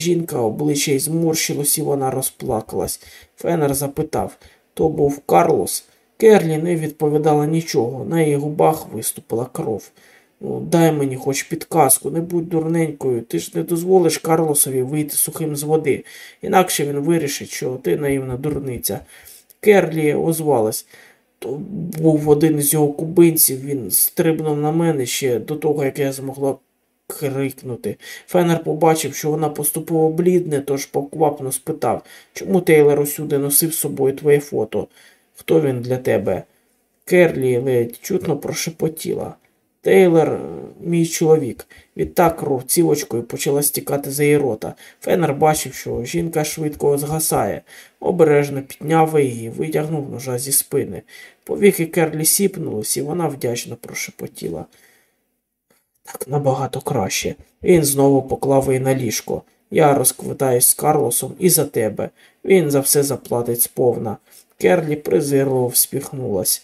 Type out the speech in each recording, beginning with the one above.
Жінка обличчя й зморщилось, і вона розплакалась. Фенер запитав то був Карлос. Керлі не відповідала нічого, на її губах виступила кров. Ну, дай мені хоч підказку, не будь дурненькою, ти ж не дозволиш Карлосові вийти сухим з води, інакше він вирішить, що ти наївна дурниця. Керлі озвалась. То був один із його кубинців, він стрибнув на мене ще до того, як я змогла крикнути. Фенер побачив, що вона поступово блідне, тож поквапно спитав, чому Тейлор усюди носив з собою твоє фото? Хто він для тебе? Керлі ледь чутно прошепотіла. Тейлор, мій чоловік. Відтак кров цілочкою почала стікати за її рота. Фенер бачив, що жінка швидко згасає. Обережно підняв її і витягнув ножа зі спини. Повіки Керлі сіпнулись, і вона вдячно прошепотіла. Так набагато краще. Він знову поклав її на ліжко. Я розквитаюсь з Карлосом і за тебе. Він за все заплатить сповна. Керлі презирливо всміхнулась.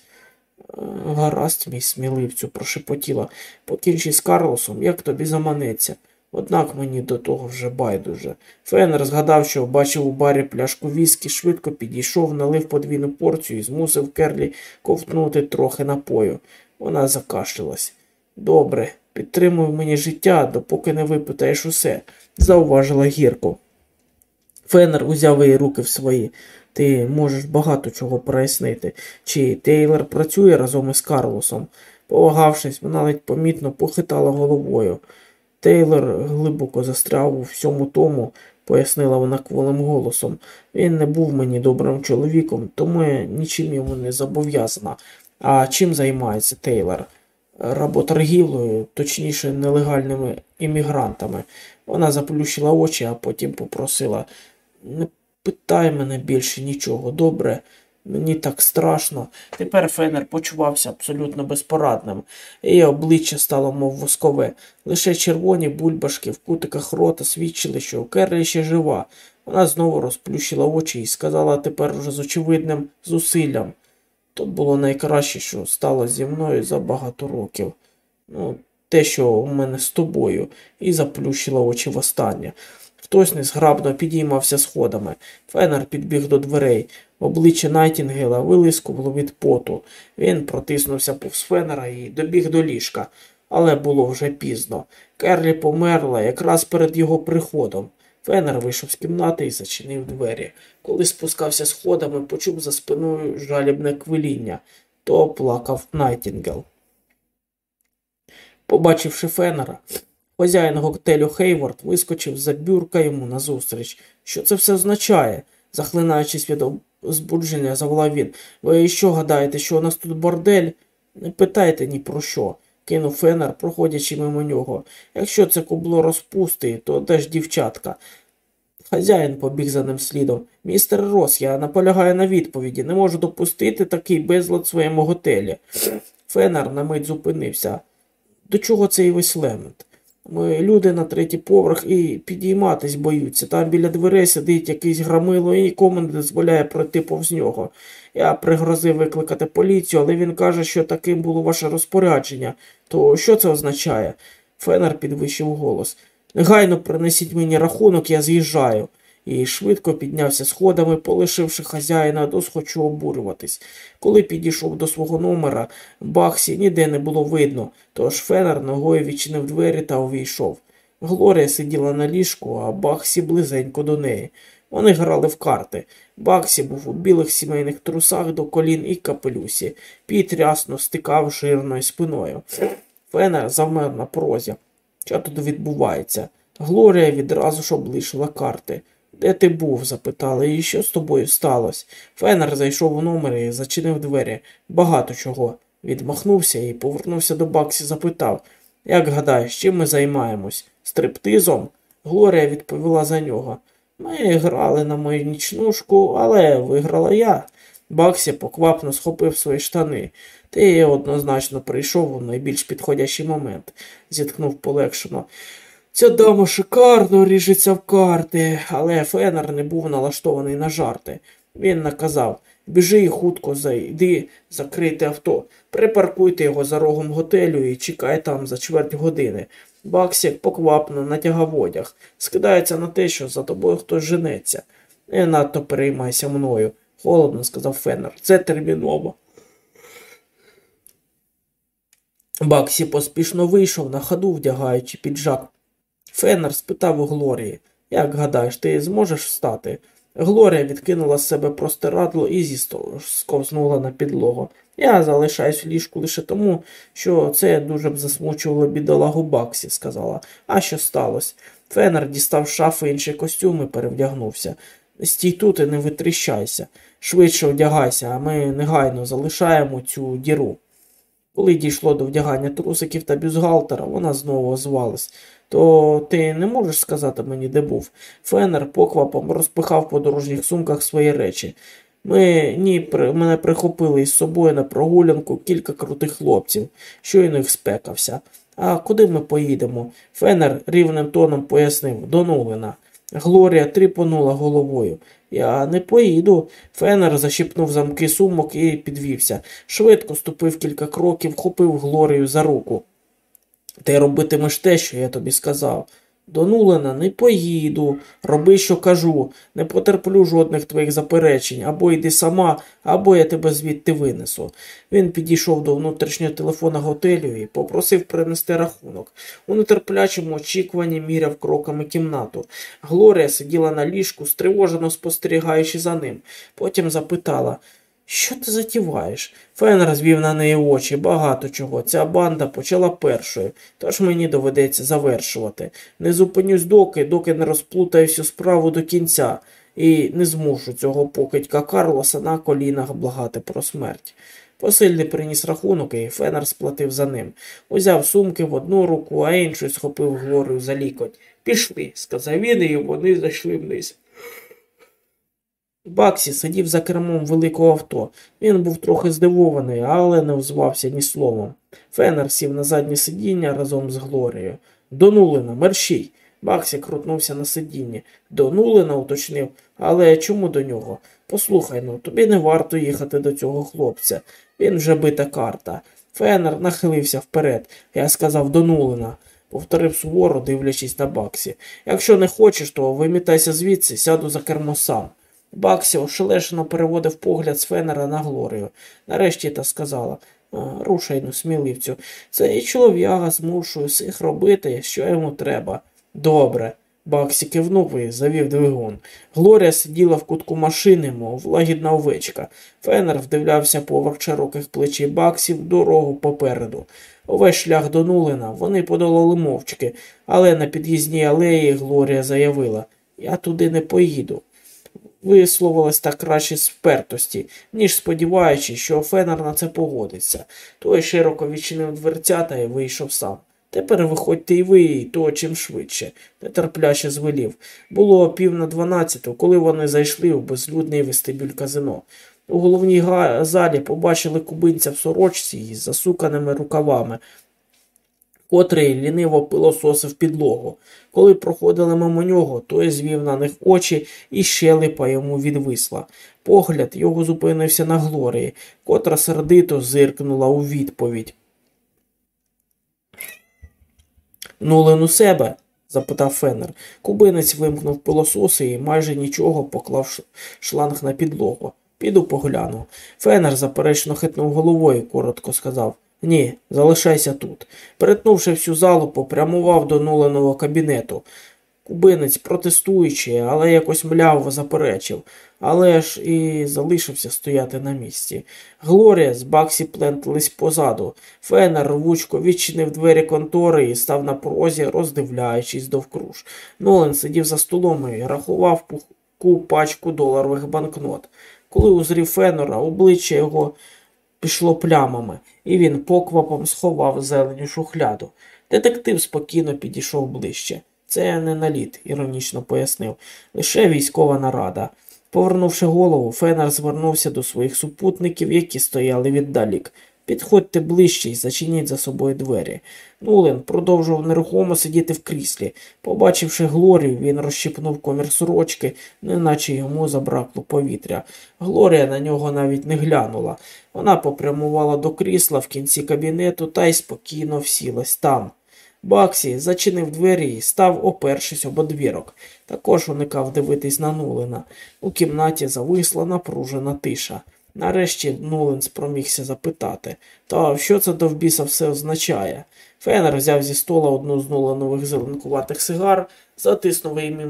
Гаразд, мій сміливцю, прошепотіла. Покінчи з Карлосом, як тобі заманеться. Однак мені до того вже байдуже. Фенер згадав, що бачив у барі пляшку віскі, швидко підійшов, налив подвійну порцію і змусив Керлі ковтнути трохи напою. Вона закашлялась. Добре, підтримуй мені життя, допоки не випитаєш усе, зауважила гірко. Фенер узяв її руки в свої. Ти можеш багато чого прояснити. Чи Тейлор працює разом із Карлосом? Повагавшись, вона ледь помітно похитала головою. Тейлор глибоко застряв у всьому тому, пояснила вона кволим голосом. Він не був мені добрим чоловіком, тому я нічим йому не зобов'язана. А чим займається Тейлор? Работоргівлею, точніше, нелегальними іммігрантами. Вона заплющила очі, а потім попросила не питай мене більше нічого, добре? Мені так страшно. Тепер Фенер почувався абсолютно безпорадним. Її обличчя стало, мов воскове. Лише червоні бульбашки в кутиках рота свідчили, що Керлі ще жива. Вона знову розплющила очі і сказала тепер уже з очевидним зусиллям. То було найкраще, що сталося зі мною за багато років. Ну, те, що у мене з тобою, і заплющила очі востаннє. Хтось незграбно підіймався сходами. Фенер підбіг до дверей. Обличчя Найтінгела вилискувало від поту. Він протиснувся повз Фенера і добіг до ліжка, але було вже пізно. Керлі померла якраз перед його приходом. Фенер вийшов з кімнати і зачинив двері. Коли спускався сходами, почув за спиною жалібне квиління. То плакав Найтінгел. Побачивши Фенера, хазяїн готелю Хейворд вискочив з-за бюрка йому назустріч. Що це все означає? захлинаючись від збудження, заволав він. Ви що гадаєте, що у нас тут бордель? Не питайте ні про що, кинув Фенер, проходячи мимо нього. Якщо це кубло розпусти, то де ж дівчатка? Хазяїн побіг за ним слідом. Містер Рос, я наполягаю на відповіді. Не можу допустити такий безлад в своєму готелі. Фенер на мить зупинився. До чого цей весь лемент? Люди на третій поверх і підійматись боються. Там біля дверей сидить якийсь грамило і нікому не дозволяє пройти повз нього. Я пригрозив викликати поліцію, але він каже, що таким було ваше розпорядження. То що це означає? Фенер підвищив голос. Негайно принесіть мені рахунок, я з'їжджаю. І швидко піднявся сходами, полишивши хазяїна, досхочу обурюватись. Коли підійшов до свого номера, Бахсі ніде не було видно, тож Фенер ногою відчинив двері та увійшов. Глорія сиділа на ліжку, а Бахсі близенько до неї. Вони грали в карти. Баксі був у білих сімейних трусах до колін і капелюсі. Піт рясно стикав жирною спиною. Фенер завмер на прозі. Що тут відбувається? Глорія відразу ж облишила карти. Де ти був? запитали, і що з тобою сталося? Фенер зайшов у номер і зачинив двері. Багато чого. Відмахнувся і повернувся до Баксі, запитав Як гадаєш, чим ми займаємось? Стриптизом? Глорія відповіла за нього. Ми грали на мою нічнушку, але виграла я. Баксі поквапно схопив свої штани. Ти однозначно прийшов у найбільш підходящий момент, зіткнув полегшено. Ця дама шикарно ріжеться в карти, але Фенер не був налаштований на жарти. Він наказав біжи і хутко зайди, закрити авто, припаркуйте його за рогом готелю і чекай там за чверть години. Баксік поквапно натягав одяг, скидається на те, що за тобою хтось женеться. Не надто переймайся мною, холодно сказав Феннер. Це терміново. Баксі поспішно вийшов на ходу, вдягаючи піджак. Феннер спитав у Глорії, як гадаєш, ти зможеш встати? Глорія відкинула з себе простирадло і зісковзнула на підлогу. Я залишаюсь в ліжку лише тому, що це дуже б засмучувало бідолагу Баксі, сказала. А що сталося? Феннер дістав шафи інший костюм і перевдягнувся. Стій тут і не витріщайся. Швидше одягайся, а ми негайно залишаємо цю діру. Коли дійшло до вдягання трусиків та бюзгалтера, вона знову озвалась. То ти не можеш сказати мені, де був? Фенер поквапом розпихав по дорожніх сумках свої речі. Ми ні, при, мене прихопили із собою на прогулянку кілька крутих хлопців, щойно їх спекався. А куди ми поїдемо? Фенер рівним тоном пояснив до Нулина. Глорія тріпонула головою. Я не поїду. Фенер защіпнув замки сумок і підвівся. Швидко ступив кілька кроків, хопив Глорію за руку. Ти робитимеш те, що я тобі сказав. До Нулена не поїду, роби, що кажу, не потерплю жодних твоїх заперечень, або йди сама, або я тебе звідти винесу. Він підійшов до внутрішнього телефона готелю і попросив принести рахунок. У нетерплячому очікуванні міряв кроками кімнату. Глорія сиділа на ліжку, стривожено спостерігаючи за ним. Потім запитала що ти затіваєш? Фен розвів на неї очі, багато чого. Ця банда почала першою, тож мені доведеться завершувати. Не зупинюсь доки, доки не розплутаю всю справу до кінця, і не змушу цього покидька Карлоса на колінах благати про смерть. Посильний приніс рахунок, і Фенер сплатив за ним. Узяв сумки в одну руку, а іншу схопив Глорію за лікоть. Пішли, сказав він, і вони зайшли вниз. Баксі сидів за кермом великого авто. Він був трохи здивований, але не взвався ні словом. Фенер сів на заднє сидіння разом з Глорією. До Нулина, мерщій. Баксі крутнувся на сидінні. До Нулина уточнив, але чому до нього? Послухай ну, тобі не варто їхати до цього хлопця. Він вже бита карта. Фенер нахилився вперед. Я сказав до Нулина. Повторив суворо, дивлячись на Баксі. Якщо не хочеш, то вимітайся звідси, сяду за кермо сам. Баксі ошелешено переводив погляд з Фенера на Глорію. Нарешті та сказала рушайну, сміливцю, цей чолов'яга змушує всіх робити, що йому треба. Добре. Баксі кивнув і завів двигун. Глорія сиділа в кутку машини, мов лагідна овечка. Фенер вдивлявся поверх широких плечей Баксів дорогу попереду. Увесь шлях до Нулина вони подолали мовчки, але на під'їзній алеї Глорія заявила Я туди не поїду висловилась так краще з впертості, ніж сподіваючись, що Фенер на це погодиться. Той широко відчинив дверцята і вийшов сам. Тепер виходьте і ви, то чим швидше, нетерпляче звелів. Було пів на дванадцяту, коли вони зайшли в безлюдний вестибюль казино. У головній залі побачили кубинця в сорочці із засуканими рукавами, котрий ліниво пилососив підлогу. Коли проходили мимо нього, той звів на них очі і щелепа йому відвисла. Погляд його зупинився на Глорії, котра сердито зиркнула у відповідь. Нулин у себе? запитав Феннер. Кубинець вимкнув пилососи і майже нічого поклав шланг на підлогу. Піду погляну. Феннер заперечно хитнув головою, коротко сказав. Ні, залишайся тут. Перетнувши всю залу, попрямував до нуленого кабінету. Кубинець, протестуючи, але якось мляво заперечив, але ж і залишився стояти на місці. Глорія з Баксі плентались позаду. Фенер рвучко відчинив двері контори і став на порозі, роздивляючись довкруж. Нолен сидів за столом і рахував пухку пачку доларових банкнот. Коли узрів Фенера, обличчя його пішло плямами, і він поквапом сховав зеленю шухляду. Детектив спокійно підійшов ближче. Це не наліт, іронічно пояснив, лише військова нарада. Повернувши голову, Фенер звернувся до своїх супутників, які стояли віддалік. Підходьте ближче і зачиніть за собою двері. Нулен продовжував нерухомо сидіти в кріслі. Побачивши Глорію, він розщипнув комір сорочки, неначе йому забракло повітря. Глорія на нього навіть не глянула. Вона попрямувала до крісла в кінці кабінету та й спокійно всілась там. Баксі зачинив двері і став, опершись об одвірок. Також уникав дивитись на Нулина. У кімнаті зависла напружена тиша. Нарешті Нулин спромігся запитати Та що це до вбіса все означає? Фенер взяв зі стола одну з нулинових зеленкуватих сигар, затиснув її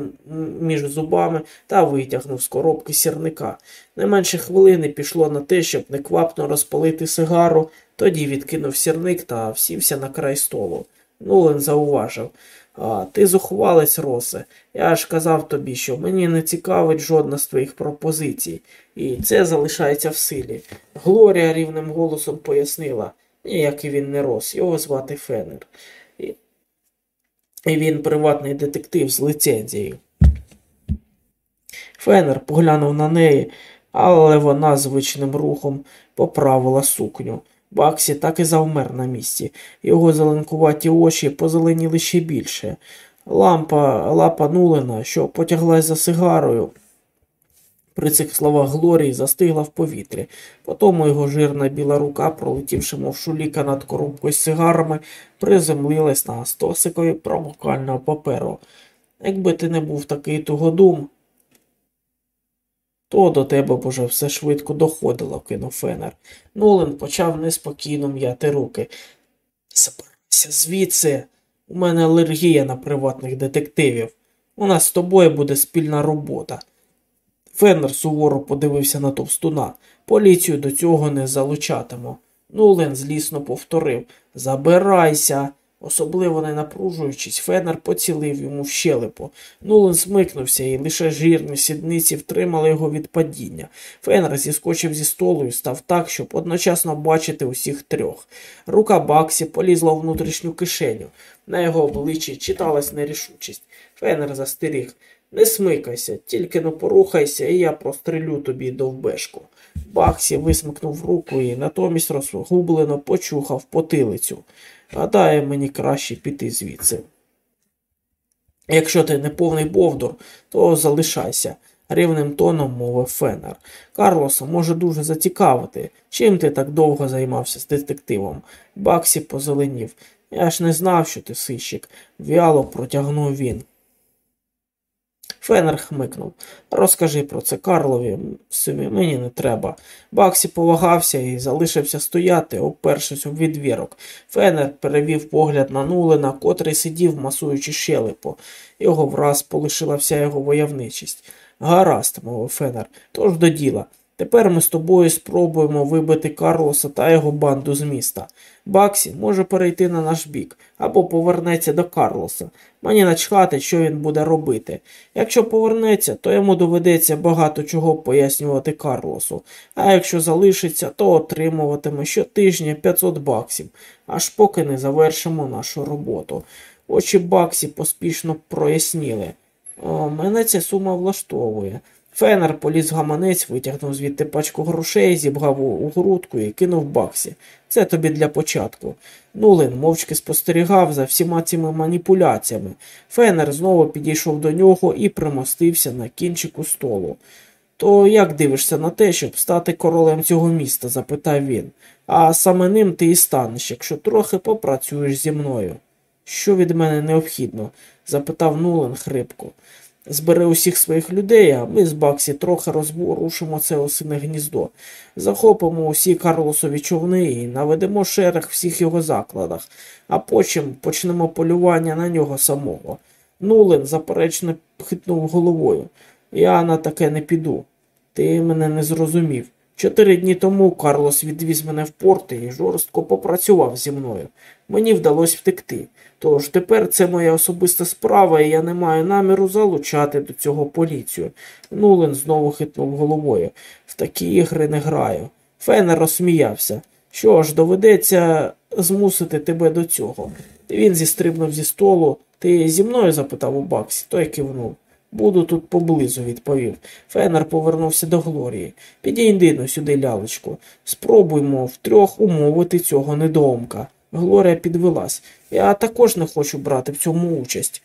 між зубами та витягнув з коробки сірника. Не менше хвилини пішло на те, щоб неквапно розпалити сигару, тоді відкинув сірник та всівся на край столу. Нулин зауважив. А, ти зухвалець, Росе. Я ж казав тобі, що мені не цікавить жодна з твоїх пропозицій, і це залишається в силі. Глорія рівним голосом пояснила, ніякий він не рос, його звати Фенер. І, і він приватний детектив з ліцензією. Фенер поглянув на неї, але вона звичним рухом поправила сукню. Баксі так і завмер на місці. Його зеленкуваті очі позеленіли ще більше. Лампа лапа Нулина, що потяглась за сигарою. При цих словах Глорії застигла в повітрі. Потому його жирна біла рука, пролетівши, мов шуліка над коробкою з сигарами, приземлилась на стосикові промокального паперу. Якби ти не був такий тугодум, то до тебе б уже все швидко доходило, кинув Фенер. Нолен почав неспокійно м'яти руки. Забирайся звідси. У мене алергія на приватних детективів. У нас з тобою буде спільна робота. Феннер суворо подивився на товстуна. Поліцію до цього не залучатиму. Нулен злісно повторив Забирайся. Особливо не напружуючись, Феннер поцілив йому в щелепу. Нулен смикнувся, і лише жирні сідниці втримали його від падіння. Феннер зіскочив зі столу і став так, щоб одночасно бачити усіх трьох. Рука Баксі полізла у внутрішню кишеню. На його обличчі читалась нерішучість. Феннер застеріг. Не смикайся, тільки не порухайся, і я прострелю тобі довбешку. Баксі висмикнув руку і натомість розгублено почухав потилицю. Гадає, мені краще піти звідси. Якщо ти не повний Бовдур, то залишайся, рівним тоном мовив Фенер. Карлоса може дуже зацікавити, чим ти так довго займався з детективом. Баксі позеленів. Я ж не знав, що ти сищик, в'яло протягнув він. Фенер хмикнув. Розкажи про це Карлові, собі мені не треба. Баксі повагався і залишився стояти, опершись у відвірок. Фенер перевів погляд на Нулина, котрий сидів, масуючи щелепу. Його враз полишила вся його войовничість. Гаразд, мовив Фенер, тож до діла. Тепер ми з тобою спробуємо вибити Карлоса та його банду з міста. Баксі може перейти на наш бік або повернеться до Карлоса. Мені начхати, що він буде робити. Якщо повернеться, то йому доведеться багато чого пояснювати Карлосу, а якщо залишиться, то отримуватиме щотижня 500 баксів, аж поки не завершимо нашу роботу. Очі Баксі поспішно проясніли. О, мене ця сума влаштовує. Фенер поліз в гаманець, витягнув звідти пачку грошей, зібгав у грудку і кинув баксі. Це тобі для початку. Нулин мовчки спостерігав за всіма цими маніпуляціями. Фенер знову підійшов до нього і примостився на кінчику столу. То як дивишся на те, щоб стати королем цього міста? запитав він. А саме ним ти і станеш, якщо трохи попрацюєш зі мною. Що від мене необхідно? запитав Нулин хрипко збере усіх своїх людей, а ми з Баксі трохи розворушимо це осине гніздо, захопимо усі Карлосові човни і наведемо шерех всіх його закладах, а потім почнемо полювання на нього самого. Нулен заперечно хитнув головою. Я на таке не піду. Ти мене не зрозумів. Чотири дні тому Карлос відвіз мене в порти і жорстко попрацював зі мною. Мені вдалося втекти. Тож тепер це моя особиста справа, і я не маю наміру залучати до цього поліцію. Нулен знову хитнув головою. В такі ігри не граю. Фенер розсміявся. Що ж, доведеться змусити тебе до цього. Він зістрибнув зі столу. Ти зі мною? запитав у Баксі, той кивнув. Буду тут поблизу, відповів. Фенер повернувся до Глорії. Підійди сюди, лялечку. Спробуймо втрьох умовити цього недоумка. Глорія підвелась. Я також не хочу брати в цьому участь.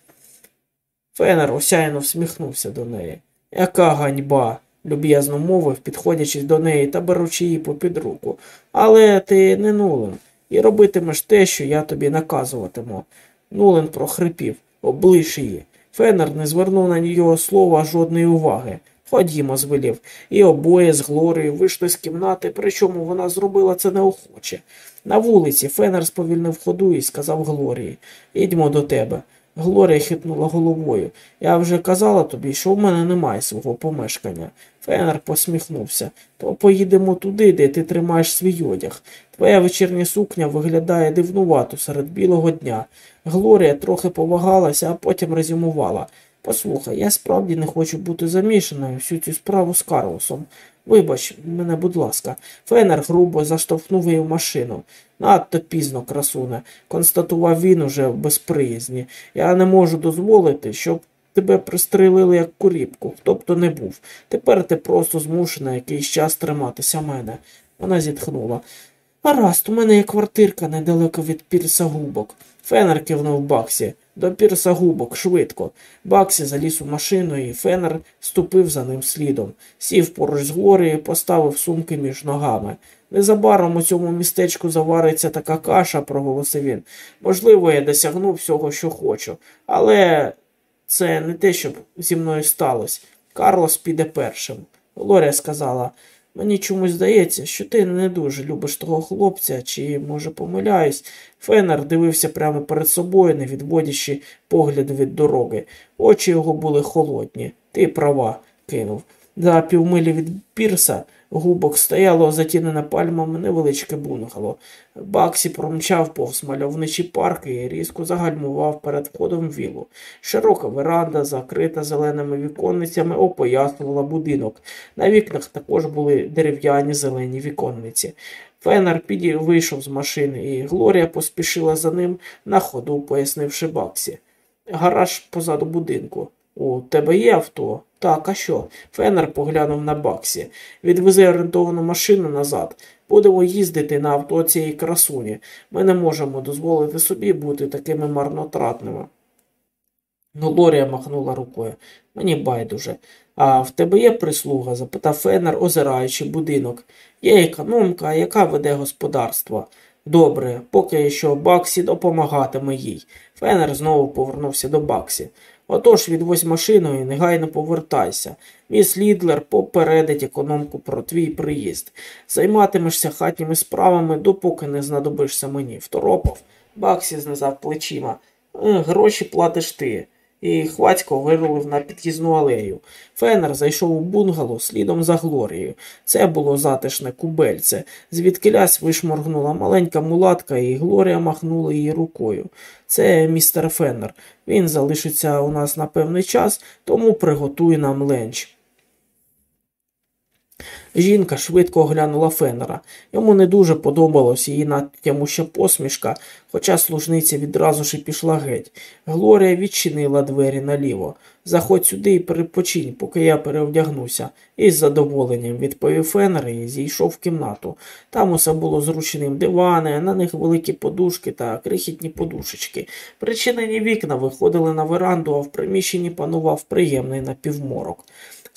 Фенер осяяно всміхнувся до неї. Яка ганьба, люб'язно мовив, підходячи до неї та беручи її попід руку. Але ти не нулен і робитимеш те, що я тобі наказуватиму. Нулен прохрипів, облиш її. Фенер не звернув на його слова жодної уваги. Ходімо, звелів, і обоє з Глорією вийшли з кімнати, причому вона зробила це неохоче. На вулиці Фенер сповільнив ходу і сказав Глорії Ідьмо до тебе. Глорія хитнула головою. Я вже казала тобі, що в мене немає свого помешкання. Фенер посміхнувся. То поїдемо туди, де ти тримаєш свій одяг. Твоя вечірня сукня виглядає дивнувато серед білого дня. Глорія трохи повагалася, а потім резюмувала. Послухай, я справді не хочу бути замішаною всю цю справу з Карлосом. Вибач мене, будь ласка, Фенер грубо заштовхнув її в машину. Надто пізно, красуне, констатував він уже в безприязні. Я не можу дозволити, щоб тебе пристрелили як куріпку, хто б то не був. Тепер ти просто змушена якийсь час триматися мене. Вона зітхнула. Гаразд, у мене є квартирка недалеко від пірса губок. Фенер кивнув Баксі. До пірса губок, швидко. Баксі заліз у машину, і Фенер ступив за ним слідом. Сів поруч з Глорією поставив сумки між ногами. Незабаром у цьому містечку завариться така каша, проголосив він. Можливо, я досягну всього, що хочу, але це не те, що зі мною сталося. Карлос піде першим. Глорія сказала. Мені чомусь здається, що ти не дуже любиш того хлопця, чи, може, помиляюсь. Фенер дивився прямо перед собою, не відводячи погляд від дороги. Очі його були холодні. Ти права, кинув. За півмилі від пірса губок стояло затінене пальмами невеличке бунгало. Баксі промчав повз мальовничі парки і різко загальмував перед входом вілу. Широка веранда, закрита зеленими віконницями, опояснювала будинок. На вікнах також були дерев'яні зелені віконниці. Фенер піді вийшов з машини, і Глорія поспішила за ним на ходу, пояснивши Баксі. Гараж позаду будинку. У тебе є авто? Так, а що? Фенер поглянув на Баксі. Відвези орієнтовану машину назад. Будемо їздити на авто цієї красуні. Ми не можемо дозволити собі бути такими марнотратними. Ну, Лорія махнула рукою. Мені байдуже. А в тебе є прислуга? запитав Фенер, озираючи будинок. Є економка, яка веде господарство. Добре, поки що Баксі допомагатиме їй. Фенер знову повернувся до Баксі. Отож відвозь машину і негайно повертайся. Міс Лідлер попередить економку про твій приїзд. Займатимешся хатніми справами, допоки не знадобишся мені. Второпав. Баксі знизав плечима. «Е, гроші платиш ти і хвацько вирулив на під'їзну алею. Фенер зайшов у бунгало слідом за Глорією. Це було затишне кубельце. Звідкилясь вишморгнула маленька мулатка, і Глорія махнула її рукою. Це містер Феннер. Він залишиться у нас на певний час, тому приготуй нам ленч. Жінка швидко оглянула Феннера. Йому не дуже подобалась її надтямуща посмішка, хоча служниця відразу ж і пішла геть. Глорія відчинила двері наліво. Заходь сюди і перепочинь, поки я переодягнуся, із задоволенням відповів Феннер і зійшов в кімнату. Там усе було зручним дивани, на них великі подушки та крихітні подушечки. Причинені вікна виходили на веранду, а в приміщенні панував приємний напівморок.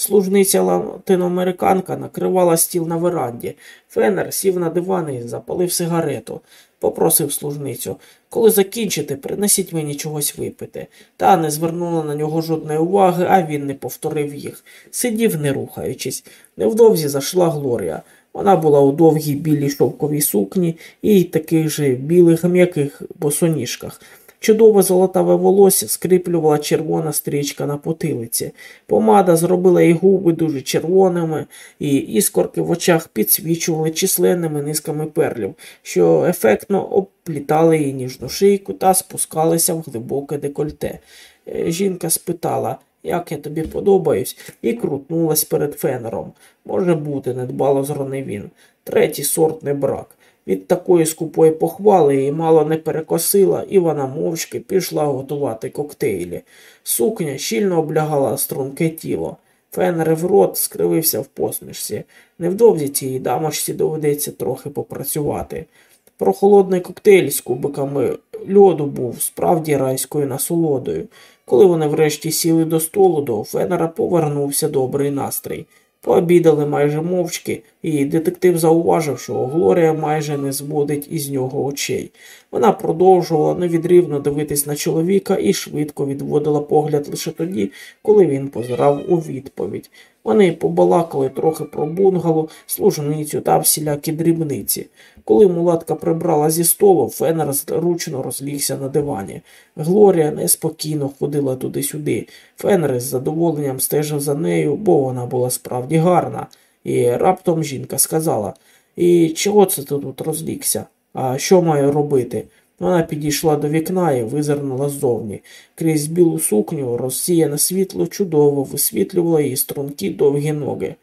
Служниця латиноамериканка накривала стіл на веранді. Фенер сів на диван і запалив сигарету. Попросив служницю. Коли закінчите, принесіть мені чогось випити. Та не звернула на нього жодної уваги, а він не повторив їх. Сидів, не рухаючись. Невдовзі зайшла Глорія. Вона була у довгій білій шовковій сукні і таких же білих м'яких босоніжках. Чудове золотаве волосся скріплювала червона стрічка на потилиці. Помада зробила їй губи дуже червоними, і іскорки в очах підсвічували численними низками перлів, що ефектно оплітали її ніжну шийку та спускалися в глибоке декольте. Е, жінка спитала, як я тобі подобаюсь, і крутнулась перед фенером. Може бути, недбало зронив він. Третій сорт не брак. Від такої скупої похвали її мало не перекосила, і вона мовчки пішла готувати коктейлі. Сукня щільно облягала струнке тіло. Фенерев рот скривився в посмішці. Невдовзі цій дамочці доведеться трохи попрацювати. Прохолодний коктейль з кубиками льоду був справді райською насолодою. Коли вони врешті сіли до столу, до Фенера повернувся добрий настрій. Пообідали майже мовчки, і детектив зауважив, що Глорія майже не зводить із нього очей. Вона продовжувала невідрівно дивитись на чоловіка і швидко відводила погляд лише тоді, коли він позирав у відповідь. Вони побалакали трохи про бунгало, служницю та всілякі дрібниці. Коли мулатка прибрала зі столу, Фенер зручно розлігся на дивані. Глорія неспокійно ходила туди-сюди. Фенер з задоволенням стежив за нею, бо вона була справді гарна. І раптом жінка сказала І чого це ти тут розлігся? А що маю робити? Вона підійшла до вікна і визирнула ззовні. Крізь білу сукню розсіяне світло чудово висвітлювало її стрункі довгі ноги.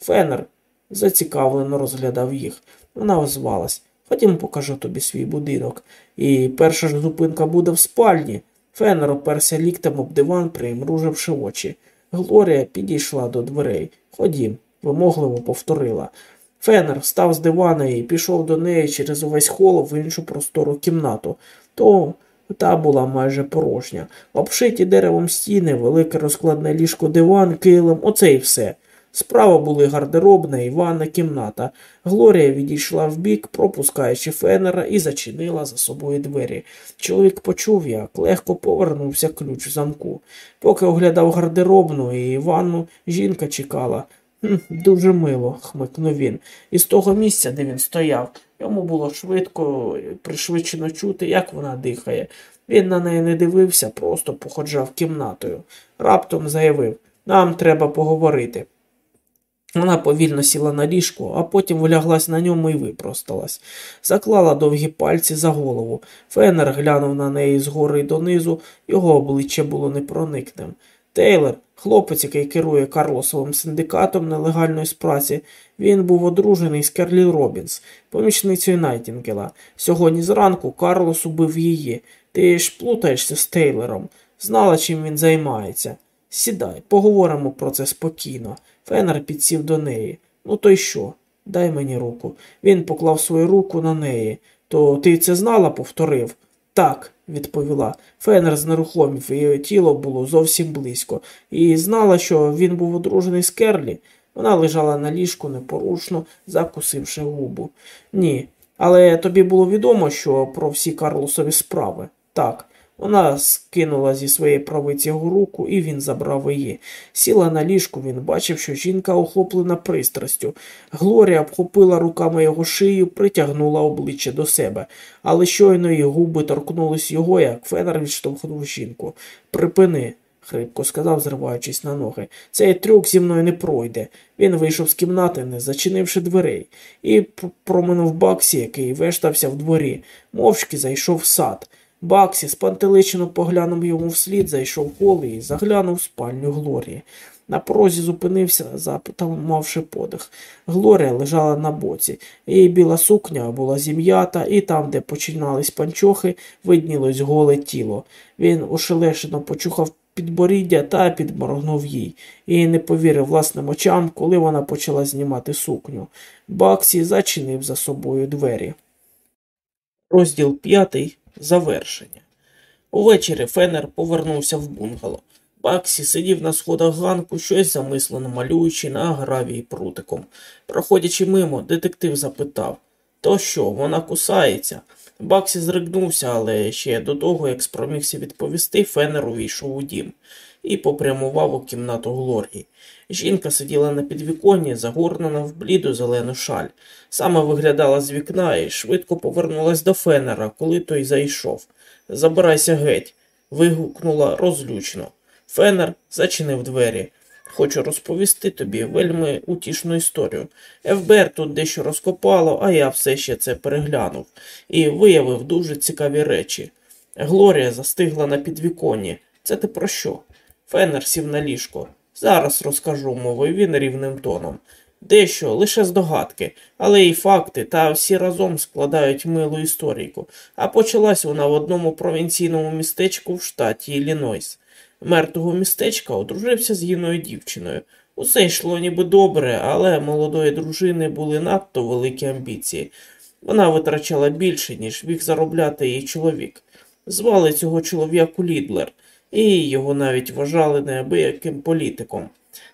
Фенер зацікавлено розглядав їх. Вона озвалась. Ходім покажу тобі свій будинок. І перша ж зупинка буде в спальні. Фенер оперся ліктем об диван, примруживши очі. Глорія підійшла до дверей. Ходім, вимогливо повторила. Фенер встав з дивана і пішов до неї через увесь хол в іншу простору кімнату. То та була майже порожня. Обшиті деревом стіни, велике розкладне ліжко диван, килим, оце й все. Справа були гардеробна і ванна кімната. Глорія відійшла вбік, пропускаючи фенера, і зачинила за собою двері. Чоловік почув, як легко повернувся ключ в замку. Поки оглядав гардеробну і ванну, жінка чекала. «Хм, Дуже мило, хмикнув він. І з того місця, де він стояв, йому було швидко, пришвидшено чути, як вона дихає. Він на неї не дивився, просто походжав кімнатою. Раптом заявив нам треба поговорити. Вона повільно сіла на ліжку, а потім вляглась на ньому і випросталась. Заклала довгі пальці за голову. Фенер глянув на неї згори донизу, його обличчя було непроникним. Тейлор, хлопець, який керує Карлосовим синдикатом нелегальної праці, він був одружений з Керлі Робінс, помічницею Найтінгела. Сьогодні зранку Карлос убив її. Ти ж плутаєшся з Тейлором. Знала, чим він займається. Сідай, поговоримо про це спокійно. Фенер підсів до неї. Ну, то й що? Дай мені руку. Він поклав свою руку на неї. То ти це знала? повторив. Так, відповіла. Фенер знерухомів, її тіло було зовсім близько, і знала, що він був одружений з Керлі. Вона лежала на ліжку непорушно, закусивши губу. Ні. Але тобі було відомо, що про всі Карлосові справи. Так. Вона скинула зі своєї правиці його руку, і він забрав її. Сіла на ліжку, він бачив, що жінка охоплена пристрастю. Глорія обхопила руками його шию, притягнула обличчя до себе, але щойно її губи торкнулись його, як Фенер відштовхнув жінку. Припини. Хрипко сказав, зриваючись на ноги. Цей трюк зі мною не пройде. Він вийшов з кімнати, не зачинивши дверей, і проминув баксі, який вештався в дворі, мовчки зайшов в сад. Баксі спантеличено поглянув йому вслід, зайшов хол і заглянув в спальню Глорії. На порозі зупинився, запитав, мавши подих. Глорія лежала на боці. Її біла сукня була зім'ята, і там, де починались панчохи, виднілось голе тіло. Він ошелешено почухав підборіддя та підморгнув їй, і не повірив власним очам, коли вона почала знімати сукню. Баксі зачинив за собою двері. Розділ п'ятий завершення. Увечері Фенер повернувся в бунгало. Баксі сидів на сходах ганку, щось замислено малюючи на гравії прутиком. Проходячи мимо, детектив запитав То що, вона кусається? Баксі зригнувся, але ще до того, як спромігся відповісти, Фенер увійшов у дім і попрямував у кімнату Глорії. Жінка сиділа на підвіконні, загорнена в бліду зелену шаль. Саме виглядала з вікна і швидко повернулась до Фенера, коли той зайшов. Забирайся геть. вигукнула розлючно. Фенер зачинив двері. Хочу розповісти тобі вельми утішну історію. ФБР тут дещо розкопало, а я все ще це переглянув і виявив дуже цікаві речі. Глорія застигла на підвіконні. Це ти про що? Фенер сів на ліжко. Зараз розкажу, мовив він рівним тоном. Дещо лише здогадки, але й факти та всі разом складають милу історійку. А почалась вона в одному провінційному містечку в штаті Іллінойс. Мер того містечка одружився з юною дівчиною. Усе йшло ніби добре, але молодої дружини були надто великі амбіції. Вона витрачала більше, ніж міг заробляти її чоловік. Звали цього чоловіку Лідлер, і його навіть вважали неабияким політиком.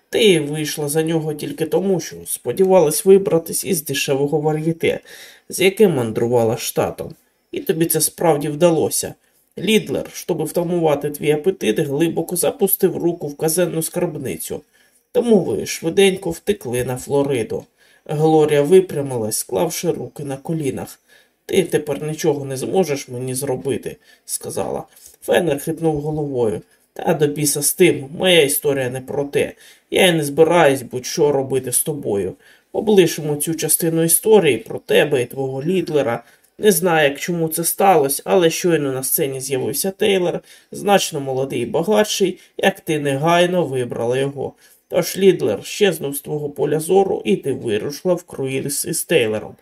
Ти вийшла за нього тільки тому, що сподівалась вибратись із дешевого вар'єте, з яким мандрувала штатом. І тобі це справді вдалося. Лідлер, щоб втамувати твій апетит, глибоко запустив руку в казенну скарбницю. Тому ви швиденько втекли на Флориду. Глорія випрямилась, склавши руки на колінах. Ти тепер нічого не зможеш мені зробити, сказала. Фенер хитнув головою. Та до біса з тим, моя історія не про те. Я й не збираюсь будь-що робити з тобою. Облишимо цю частину історії про тебе і твого Лідлера. Не знаю, як чому це сталося, але щойно на сцені з'явився Тейлор, значно молодший і багатший, як ти негайно вибрала його. Тож Лідлер щезнув з твого поля зору, і ти вирушила в круїз із Тейлором.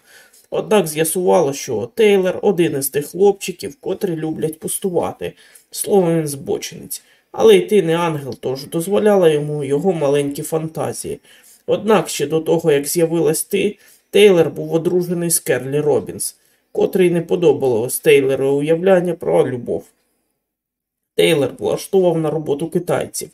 Однак з'ясувалось, що Тейлор один із тих хлопчиків, котрі люблять пустувати, словом він збочинець. Але й ти не ангел, тож дозволяла йому його маленькі фантазії. Однак ще до того, як з'явилась ти, Тейлор був одружений з Керлі Робінс, котрий не подобалось Тейлору уявляння про любов. Тейлор влаштував на роботу китайців,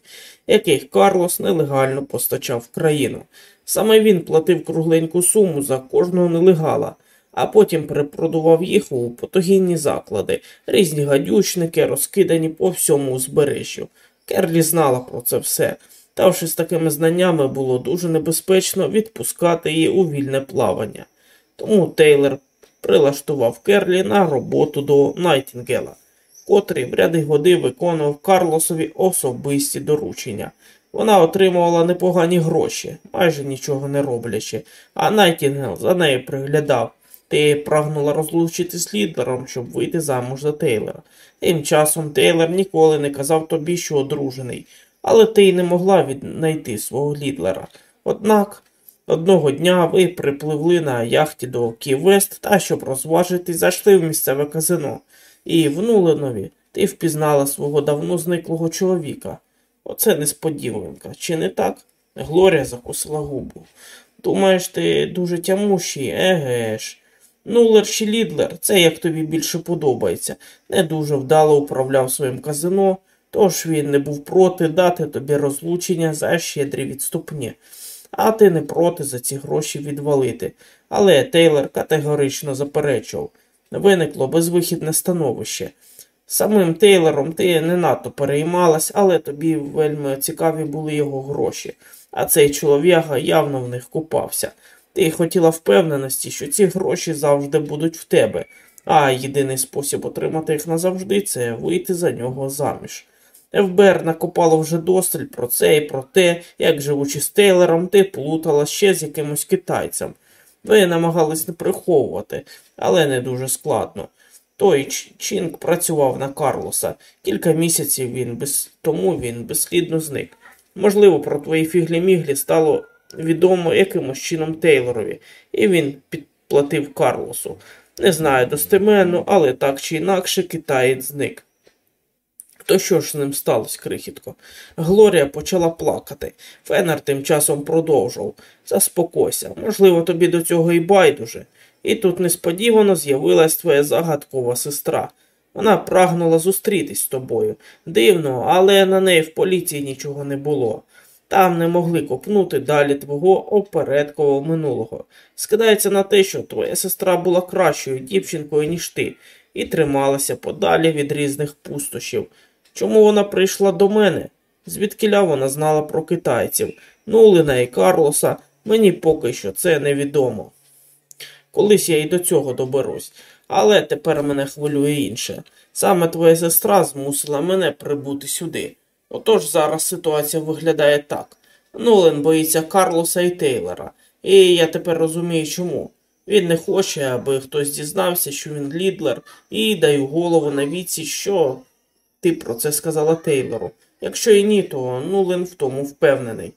яких Карлос нелегально постачав в країну. Саме він платив кругленьку суму за кожного нелегала, а потім перепродував їх у потогінні заклади, різні гадючники, розкидані по всьому узбережжю. Керлі знала про це все, та вже з такими знаннями було дуже небезпечно відпускати її у вільне плавання. Тому Тейлор прилаштував Керлі на роботу до Найтінгела котрий в ряди годи виконував Карлосові особисті доручення. Вона отримувала непогані гроші, майже нічого не роблячи, а Найтінгел за нею приглядав. Ти прагнула розлучитись з Лідлером, щоб вийти замуж за Тейлора. Тим часом Тейлор ніколи не казав тобі, що одружений, але ти й не могла віднайти свого Лідлера. Однак одного дня ви припливли на яхті до Кі-Вест та, щоб розважитись, зайшли в місцеве казино. І в Нуленові ти впізнала свого давно зниклого чоловіка. Оце несподіванка, чи не так? Глорія закусила губу. Думаєш, ти дуже тямущий, еге ж. Нулер чи Лідлер, це як тобі більше подобається. Не дуже вдало управляв своїм казино, тож він не був проти дати тобі розлучення за щедрі відступні. А ти не проти за ці гроші відвалити. Але Тейлор категорично заперечував виникло безвихідне становище. Самим Тейлором ти не надто переймалась, але тобі вельми цікаві були його гроші, а цей чолов'яга явно в них купався. Ти хотіла впевненості, що ці гроші завжди будуть в тебе, а єдиний спосіб отримати їх назавжди це вийти за нього заміж. ФБР накопало вже досталь про це і про те, як живучи з Тейлором, ти плутала ще з якимось китайцем. Ви намагались не приховувати, але не дуже складно. Той Чінг працював на Карлоса. Кілька місяців він без... тому він безслідно зник. Можливо, про твої фіглі-міглі стало відомо якимось чином Тейлорові, і він підплатив Карлосу. Не знаю достеменно, але так чи інакше китаєць зник. То що ж з ним сталося, крихітко? Глорія почала плакати. Фенер тим часом продовжував. Заспокойся, можливо, тобі до цього і байдуже. І тут несподівано з'явилась твоя загадкова сестра. Вона прагнула зустрітись з тобою. Дивно, але на неї в поліції нічого не було. Там не могли копнути далі твого опередкового минулого. Скидається на те, що твоя сестра була кращою дівчинкою, ніж ти, і трималася подалі від різних пустощів. Чому вона прийшла до мене? Звідкиля вона знала про китайців, Нулина і Карлоса, мені поки що це невідомо. Колись я і до цього доберусь, але тепер мене хвилює інше. Саме твоя сестра змусила мене прибути сюди. Отож зараз ситуація виглядає так. Нулен боїться Карлоса і Тейлора, і я тепер розумію чому. Він не хоче, аби хтось дізнався, що він лідлер, і даю голову на віці, що ти про це сказала Тейлору. Якщо і ні, то Нулен в тому впевнений.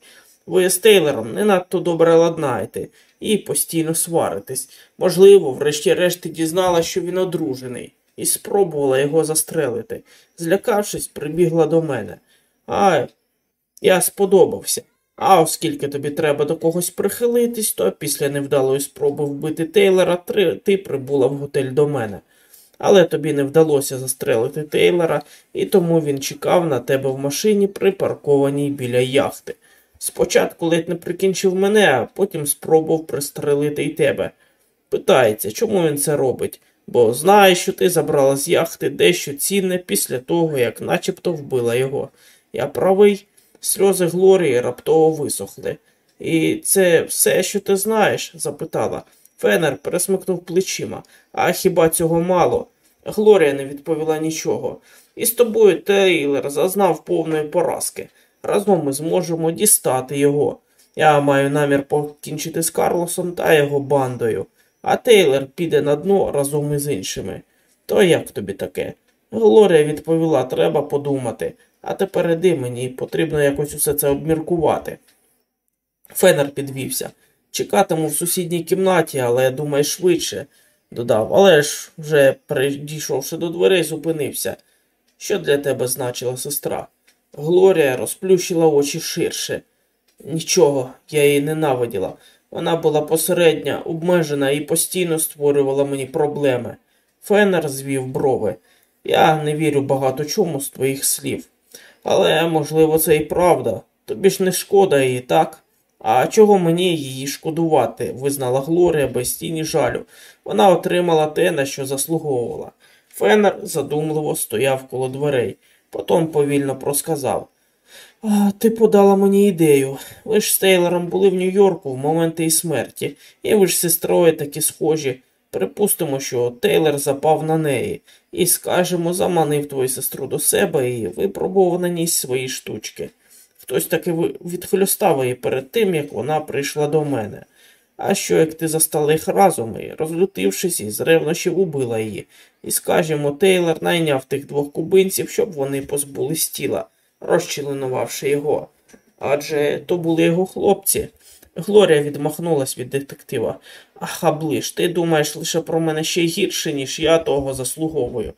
Ви з Тейлором не надто добре ладнаєте і постійно сваритесь. Можливо, врешті-решт ти дізнала, що він одружений, і спробувала його застрелити. Злякавшись, прибігла до мене. А я сподобався. А оскільки тобі треба до когось прихилитись, то після невдалої спроби вбити Тейлора ти прибула в готель до мене але тобі не вдалося застрелити Тейлора, і тому він чекав на тебе в машині, припаркованій біля яхти. Спочатку ледь не прикінчив мене, а потім спробував пристрелити й тебе. Питається, чому він це робить? Бо знає, що ти забрала з яхти дещо цінне після того, як начебто вбила його. Я правий, сльози Глорії раптово висохли. І це все, що ти знаєш? запитала. Фенер пересмикнув плечима. А хіба цього мало? Глорія не відповіла нічого. І з тобою Тейлер зазнав повної поразки. Разом ми зможемо дістати його. Я маю намір покінчити з Карлосом та його бандою, а Тейлер піде на дно разом із іншими. То як тобі таке? Глорія відповіла, треба подумати, а тепер іди мені, потрібно якось усе це обміркувати. Фенер підвівся. Чекатиму в сусідній кімнаті, але думаю, швидше, додав, але ж, вже прийшовши до дверей, зупинився. Що для тебе значила сестра? Глорія розплющила очі ширше. Нічого, я її ненавиділа. Вона була посередня, обмежена і постійно створювала мені проблеми. Фенер звів брови. Я не вірю багато чому з твоїх слів. Але, можливо, це і правда. Тобі ж не шкода її, так? А чого мені її шкодувати? визнала Глорія без тіні жалю. Вона отримала те, на що заслуговувала. Фенер задумливо стояв коло дверей, потім повільно просказав. А, Ти подала мені ідею. Ви ж з Тейлором були в Нью-Йорку в момент її смерті, і ви ж сестрою такі схожі. Припустимо, що Тейлор запав на неї, і, скажемо, заманив твою сестру до себе і випробував на ній свої штучки. Хтось таки відхлюстав її перед тим, як вона прийшла до мене. А що, як ти застала їх разом і, розлютившись, із ревнощів убила її, і, скажімо, Тейлор найняв тих двох кубинців, щоб вони позбулись тіла, розчленувавши його. Адже то були його хлопці. Глорія відмахнулась від детектива. Аха, ближ, ти думаєш лише про мене ще гірше, ніж я того заслуговую.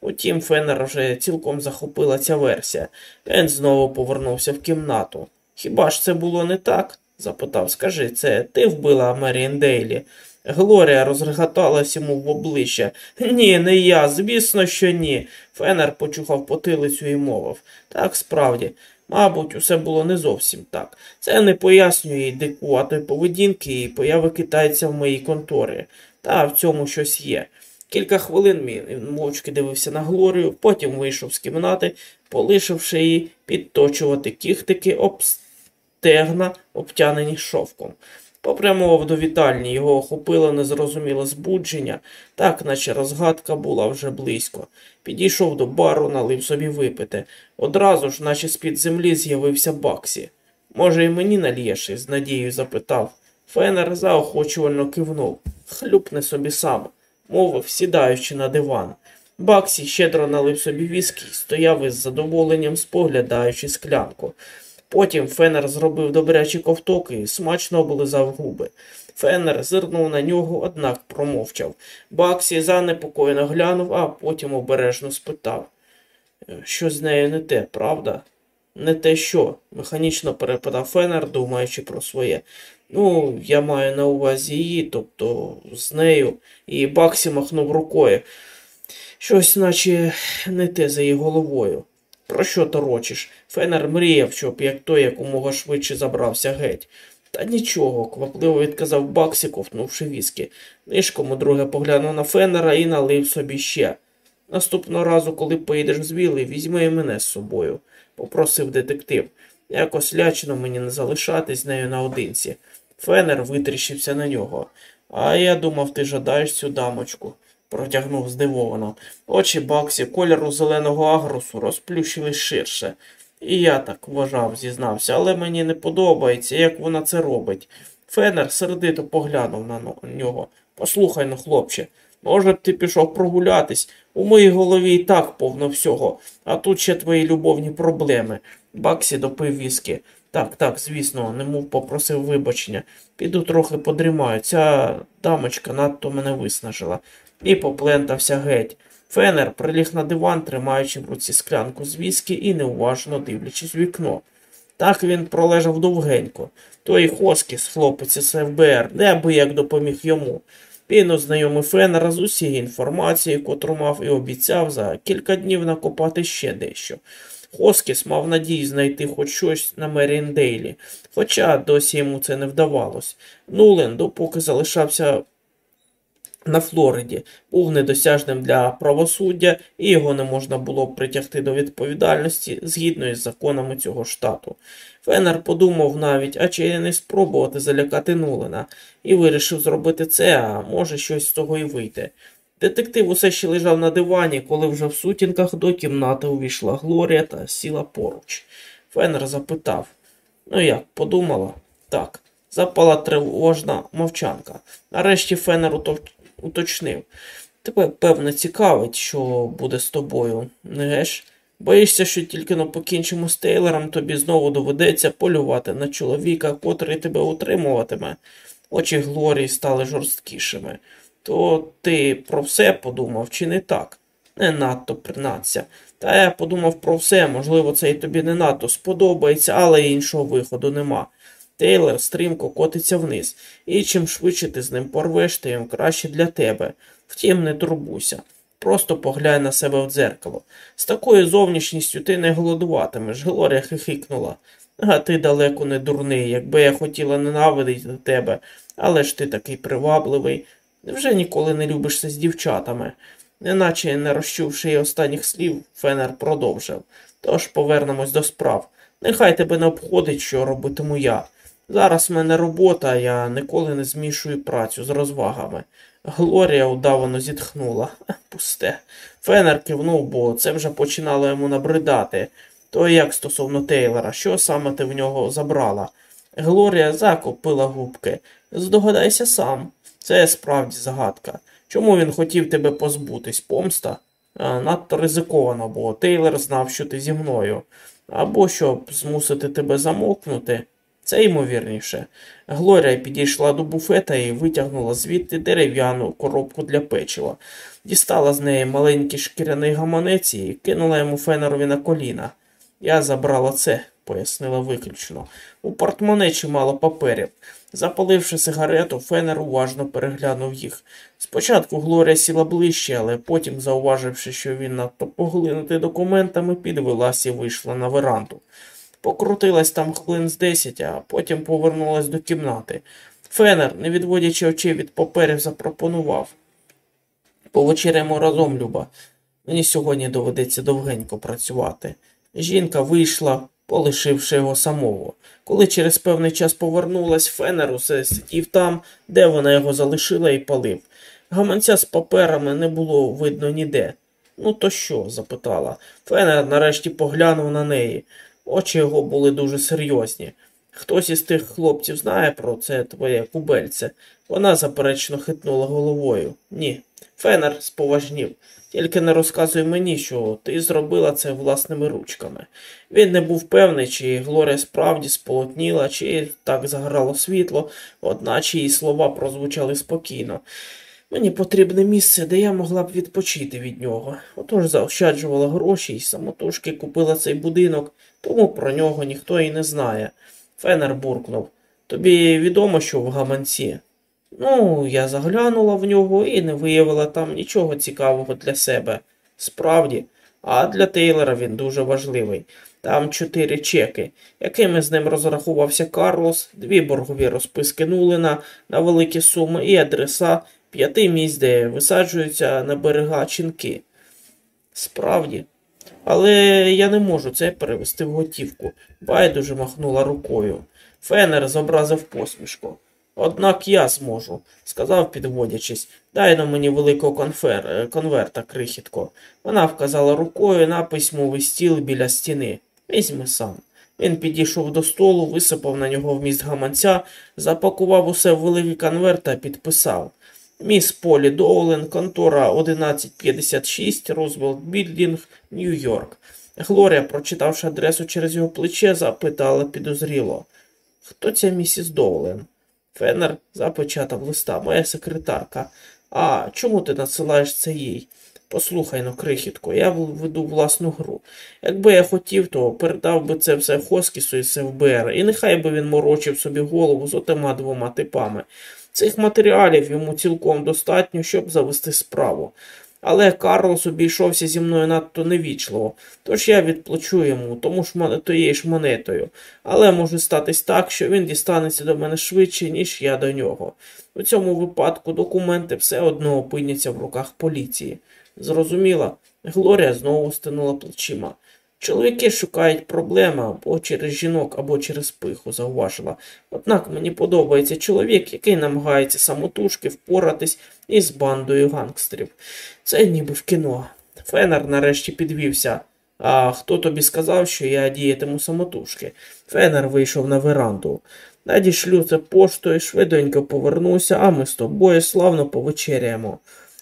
Утім, Феннер вже цілком захопила ця версія. Він знову повернувся в кімнату. Хіба ж це було не так? запитав. Скажи, це ти вбила Меріан Дейлі? Глорія розрегаталась йому в обличчя. Ні, не я, звісно, що ні. Фенер почухав потилицю і мовив. Так справді, мабуть, усе було не зовсім так. Це не пояснює дикуватої поведінки і появи китайця в моїй конторі. Та в цьому щось є. Кілька хвилин він мовчки дивився на Глорію, потім вийшов з кімнати, полишивши її підточувати кіхтики об стегна, обтянені шовком. Попрямував до вітальні, його охопило незрозуміле збудження, так наче розгадка була вже близько. Підійшов до бару, налив собі випити. Одразу ж, наче з-під землі, з'явився Баксі. Може, і мені налієш? з надією запитав. Фенер заохочувально кивнув. Хлюпне собі сам мовив, сідаючи на диван. Баксі щедро налив собі віскі стояв із задоволенням, споглядаючи склянку. Потім Фенер зробив добрячі ковтоки і смачно облизав губи. Фенер зирнув на нього, однак промовчав. Баксі занепокоєно глянув, а потім обережно спитав. «Е, що з нею не те, правда? Не те що? механічно перепитав Фенер, думаючи про своє. Ну, я маю на увазі її, тобто з нею, і Баксі махнув рукою. Щось, наче не те за її головою. Про що торочиш? Фенер мріяв, щоб як той якомога швидше забрався геть. Та нічого, квапливо відказав Баксі, ковтнувши віскі. Нишком удруге поглянув на Фенера і налив собі ще. Наступного разу, коли поїдеш в звілий, візьми і мене з собою, попросив детектив. Якось лячно мені не залишатись з нею наодинці. Фенер витріщився на нього. А я думав, ти жадаєш цю дамочку, протягнув здивовано. Очі баксі кольору зеленого агросу розплющились ширше. І я так вважав, зізнався, але мені не подобається, як вона це робить. Фенер сердито поглянув на нього. Послухай ну, хлопче, може б ти пішов прогулятись? У моїй голові і так повно всього, а тут ще твої любовні проблеми. Баксі допив віскі. Так, так, звісно, немов попросив вибачення. Піду трохи подрімаю. Ця дамочка надто мене виснажила. І поплентався геть. Фенер приліг на диван, тримаючи в руці склянку з віскі і неуважно дивлячись в вікно. Так він пролежав довгенько. Той Хоскіс, хлопець із ФБР, як допоміг йому. Він ознайомив Фенера з усією інформацією, котру мав і обіцяв за кілька днів накопати ще дещо. Хоскіс мав надії знайти хоч щось на Меріндейлі, хоча досі йому це не вдавалось. Нулен, допоки залишався на Флориді, був недосяжним для правосуддя, і його не можна було притягти до відповідальності згідно із законами цього штату. Феннер подумав навіть, а чи не спробувати залякати Нулена, і вирішив зробити це, а може щось з того і вийти. Детектив усе ще лежав на дивані, коли вже в сутінках до кімнати увійшла Глорія та сіла поруч. Феннер запитав Ну як, подумала? Так. Запала тривожна мовчанка. Нарешті Феннер уточнив. Тебе, певно, цікавить, що буде з тобою, не геш? Боїшся, що тільки но покінчимо з Тейлором, тобі знову доведеться полювати на чоловіка, котрий тебе утримуватиме. Очі Глорії стали жорсткішими. То ти про все подумав, чи не так? Не надто принадця. Та я подумав про все, можливо, це і тобі не надто сподобається, але іншого виходу нема. Тейлор стрімко котиться вниз, і чим швидше ти з ним порвеш, тим краще для тебе. Втім, не турбуйся. Просто поглянь на себе в дзеркало. З такою зовнішністю ти не голодуватимеш, Глорія хихикнула. А ти далеко не дурний, якби я хотіла ненавидити тебе, але ж ти такий привабливий. Невже ніколи не любишся з дівчатами? Неначе не розчувши її останніх слів, Фенер продовжив. Тож повернемось до справ. Нехай тебе не обходить, що робитиму я. Зараз в мене робота, я ніколи не змішую працю з розвагами. Глорія удавано зітхнула. Пусте. Фенер кивнув, бо це вже починало йому набридати. То як стосовно Тейлора, що саме ти в нього забрала? Глорія закопила губки. Здогадайся сам. Це справді загадка. Чому він хотів тебе позбутись, помста? Надто ризиковано, бо Тейлор знав, що ти зі мною. Або щоб змусити тебе замовкнути. Це ймовірніше. Глорія підійшла до буфета і витягнула звідти дерев'яну коробку для печива, дістала з неї маленький шкіряний гаманець і кинула йому фенерові на коліна. Я забрала це, пояснила виключно. У портмоне чимало паперів. Запаливши сигарету, Фенер уважно переглянув їх. Спочатку Глорія сіла ближче, але потім, зауваживши, що він надто поглинутий документами, підвелась і вийшла на веранду. Покрутилась там хвилин з десять, а потім повернулась до кімнати. Фенер, не відводячи очей від паперів, запропонував. Повечеряємо разом, Люба. Мені сьогодні доведеться довгенько працювати. Жінка вийшла, полишивши його самого. Коли через певний час повернулась, Фенер усе сидів там, де вона його залишила і палив. Гаманця з паперами не було видно ніде. Ну, то що? запитала. Фенер нарешті поглянув на неї. Очі його були дуже серйозні. Хтось із тих хлопців знає про це твоє кубельце. Вона заперечно хитнула головою. Ні. Фенер споважнів. Тільки не розказуй мені, що ти зробила це власними ручками. Він не був певний, чи Глорія справді сполотніла, чи так заграло світло, одначе її слова прозвучали спокійно. Мені потрібне місце, де я могла б відпочити від нього. Отож заощаджувала гроші і самотужки купила цей будинок, тому про нього ніхто і не знає. Фенер буркнув. Тобі відомо, що в гаманці? Ну, я заглянула в нього і не виявила там нічого цікавого для себе. Справді, а для Тейлора він дуже важливий. Там чотири чеки, якими з ним розрахувався Карлос, дві боргові розписки Нулина на великі суми і адреса п'яти місць, де висаджуються на берега чинки. Справді, але я не можу це перевести в готівку. Байдуже махнула рукою. Фенер зобразив посмішку. Однак я зможу, сказав, підводячись, дай на мені великого конфер... конверта, крихітко. Вона вказала рукою на письмовий стіл біля стіни. Візьми сам. Він підійшов до столу, висипав на нього вміст гаманця, запакував усе в великий конверт та підписав. Міс Полі Доулен, контора 1156, Рузвельт Білдінг, Нью-Йорк. Глорія, прочитавши адресу через його плече, запитала підозріло. Хто ця місіс Доулен? Феннер запечатав листа, моя секретарка. А чому ти надсилаєш це їй? Послухай ну, крихітко, я веду власну гру. Якби я хотів, то передав би це все Хоскісу і СФБР, і нехай би він морочив собі голову з отима двома типами. Цих матеріалів йому цілком достатньо, щоб завести справу. Але Карлос обійшовся зі мною надто невічливо, тож я відплачу йому, тому ж мон... тією ж монетою. Але може статись так, що він дістанеться до мене швидше, ніж я до нього. У цьому випадку документи все одно опиняться в руках поліції. Зрозуміла, Глорія знову стинула плечима. Чоловіки шукають проблеми або через жінок, або через пиху, зауважила. Однак мені подобається чоловік, який намагається самотужки впоратись із бандою гангстерів. Це ніби в кіно. Фенер нарешті підвівся. А хто тобі сказав, що я діятиму самотужки? Фенер вийшов на веранду. Надішлю це поштою, швиденько повернуся, а ми з тобою славно повечеряємо.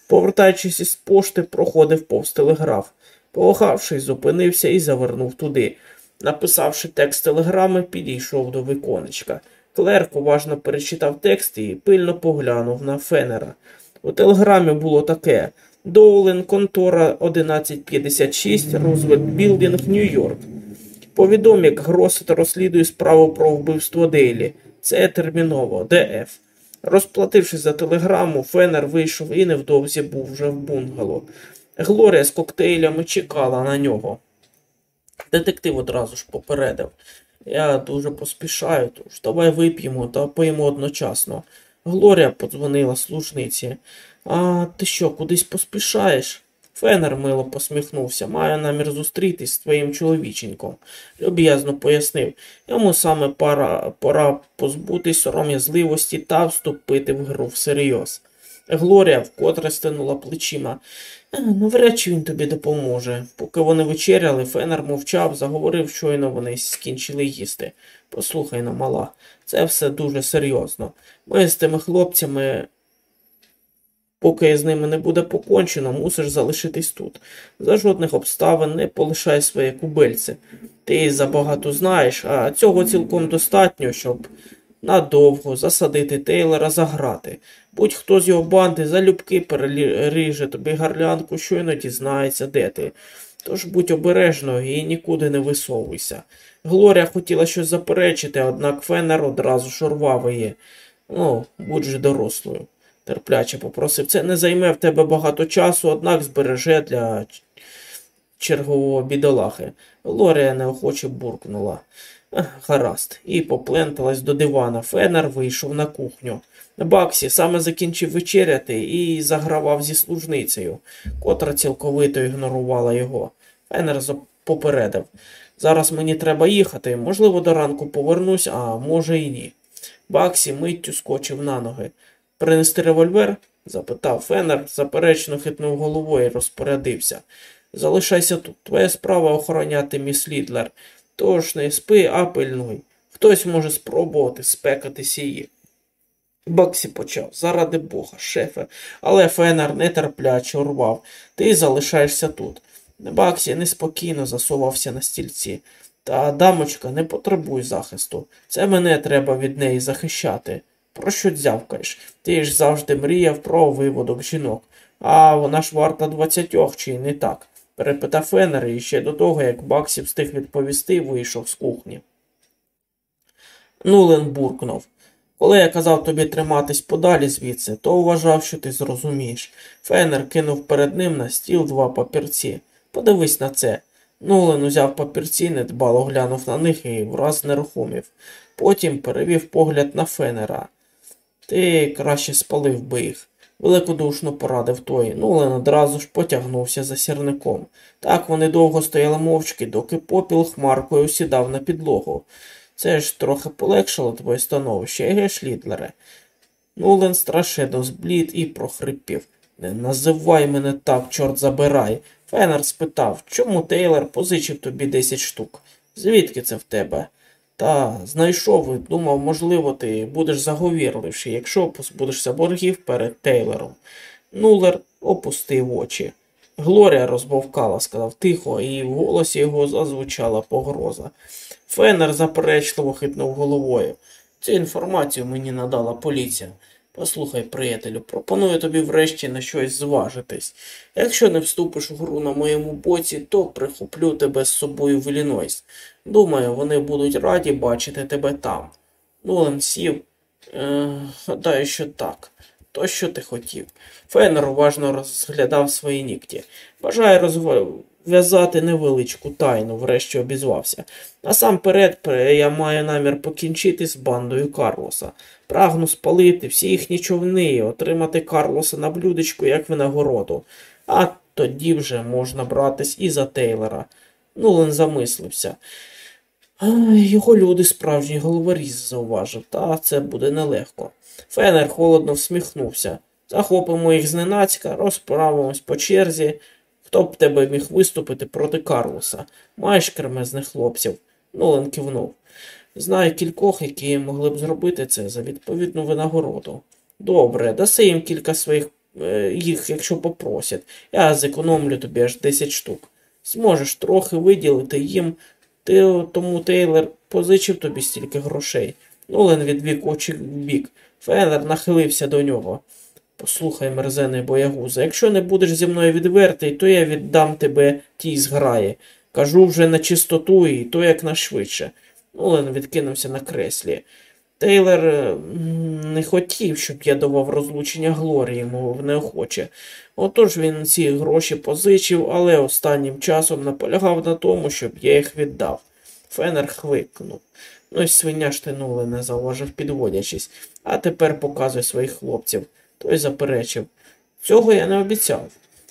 Повертаючись із пошти, проходив повз телеграф. Повахавшись, зупинився і завернув туди. Написавши текст телеграми, підійшов до віконечка. Клерк уважно перечитав текст і пильно поглянув на Фенера. У телеграмі було таке Доулен, контора 1156, Рузвельт Білдинг, Нью-Йорк. Повідом, як Гросет розслідує справу про вбивство Дейлі. Це терміново, ДФ. Розплатившись за телеграму, Фенер вийшов і невдовзі був вже в бунгало. Глорія з коктейлями чекала на нього. Детектив одразу ж попередив. Я дуже поспішаю, тож давай вип'ємо та поїмо одночасно. Глорія подзвонила служниці. А ти що, кудись поспішаєш? Фенер мило посміхнувся. Маю намір зустрітись з твоїм чоловіченьком. Люб'язно пояснив. Йому саме пора, пора позбутись сором'язливості та вступити в гру всерйоз. Глорія вкотре стинула плечима. «Е, Навряд чи він тобі допоможе. Поки вони вечеряли, Фенер мовчав, заговорив, щойно вони скінчили їсти. Послухай на мала, це все дуже серйозно. Ми з тими хлопцями, поки з ними не буде покончено, мусиш залишитись тут. За жодних обставин не полишай своє кубельце. Ти забагато знаєш, а цього цілком достатньо, щоб надовго засадити Тейлора за грати. Будь-хто з його банди залюбки переріже тобі гарлянку, щойно дізнається, де ти. Тож будь обережною і нікуди не висовуйся. Глорія хотіла щось заперечити, однак Феннер одразу шурвав її. Ну, будь же дорослою, терпляче попросив. Це не займе в тебе багато часу, однак збереже для чергового бідолахи. Глорія неохоче буркнула. Гаразд, і попленталась до дивана. Фенер вийшов на кухню. Баксі саме закінчив вечеряти і загравав зі служницею, котра цілковито ігнорувала його. Фенер попередив. Зараз мені треба їхати, можливо, до ранку повернусь, а може і ні. Баксі миттю скочив на ноги. Принести револьвер? запитав Фенер, заперечно хитнув головою і розпорядився. Залишайся тут. Твоя справа охороняти міс Лідлер. Тож не спи, а пильнуй. Хтось може спробувати спекатись її. Баксі почав, заради бога, шефе, але Фенер нетерпляче урвав. Ти залишаєшся тут. Баксі неспокійно засувався на стільці. Та, дамочка, не потребуй захисту. Це мене треба від неї захищати. Про що дзявкаєш? Ти ж завжди мріяв про виводок жінок. А вона ж варта двадцятьох, чи не так? Перепитав Фенер і ще до того, як Баксі встиг відповісти, вийшов з кухні. Нулен буркнув. Коли я казав тобі триматись подалі звідси, то вважав, що ти зрозумієш. Фенер кинув перед ним на стіл два папірці. Подивись на це. Нулен узяв папірці, недбало глянув на них і враз нерухомів. Потім перевів погляд на Фенера. Ти краще спалив би їх. Великодушно порадив той. Нулен одразу ж потягнувся за сірником. Так вони довго стояли мовчки, доки попіл хмаркою сідав на підлогу. Це ж трохи полегшило твоє становище, еге Лідлере. Нулен страшенно зблід і прохрипів. Не називай мене так, чорт забирай. Фенер спитав, чому Тейлор позичив тобі десять штук? Звідки це в тебе? Та знайшов і думав, можливо, ти будеш заговірливший, якщо позбудешся боргів перед Тейлором. Нулер опустив очі. Глорія розбовкала, сказав тихо, і в голосі його зазвучала погроза. Фенер заперечливо хитнув головою. Цю інформацію мені надала поліція. Послухай, приятелю, пропоную тобі врешті на щось зважитись. Якщо не вступиш у гру на моєму боці, то прихоплю тебе з собою в Іллінойс. Думаю, вони будуть раді бачити тебе там. Нолан сів. Е, гадаю, що так. то що ти хотів? Фенер уважно розглядав свої нігті. Бажаю розв'язати невеличку тайну, врешті обізвався. Насамперед, я маю намір покінчити з бандою Карлоса. Прагну спалити всі їхні човни, отримати Карлоса на блюдечку, як винагороду. А тоді вже можна братись і за Тейлора. Нулен замислився. Його люди справжній головоріз зауважив, та це буде нелегко. Фенер холодно всміхнувся. Захопимо їх зненацька, розправимось по черзі. Хто б тебе міг виступити проти Карлоса? Маєш кремезних хлопців. Нолан кивнув. Знаю кількох, які могли б зробити це за відповідну винагороду. Добре, даси їм кілька своїх е, їх, якщо попросять. Я зекономлю тобі аж 10 штук. Зможеш трохи виділити їм, ти тому Тейлор позичив тобі стільки грошей. Нолен відвік очі в бік. Фенер нахилився до нього. Послухай, мерзений боягуза, якщо не будеш зі мною відвертий, то я віддам тебе тій зграї. Кажу вже на чистоту і то якнайшвидше. Нолен відкинувся на креслі. Тейлор не хотів, щоб я давав розлучення Глорії, мовив неохоче. Отож він ці гроші позичив, але останнім часом наполягав на тому, щоб я їх віддав. Фенер хвикнув. Ну й свиня ж тянули, не зауважив, підводячись, а тепер показуй своїх хлопців. Той заперечив. Цього я не обіцяв.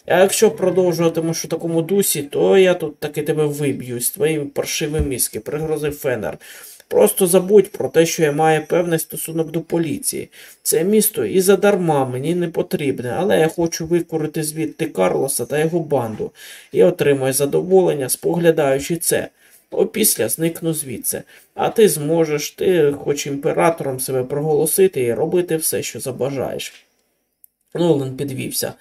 А якщо продовжуватимеш у такому дусі, то я тут таки тебе виб'ю з твоїми паршивими мізки, пригрозив Фенер. Просто забудь про те, що я маю певний стосунок до поліції. Це місто і задарма мені не потрібне, але я хочу викорити звідти Карлоса та його банду і отримаю задоволення, споглядаючи це. Опісля зникну звідси, а ти зможеш, ти хоч імператором себе проголосити і робити все, що забажаєш. Нолан підвівся.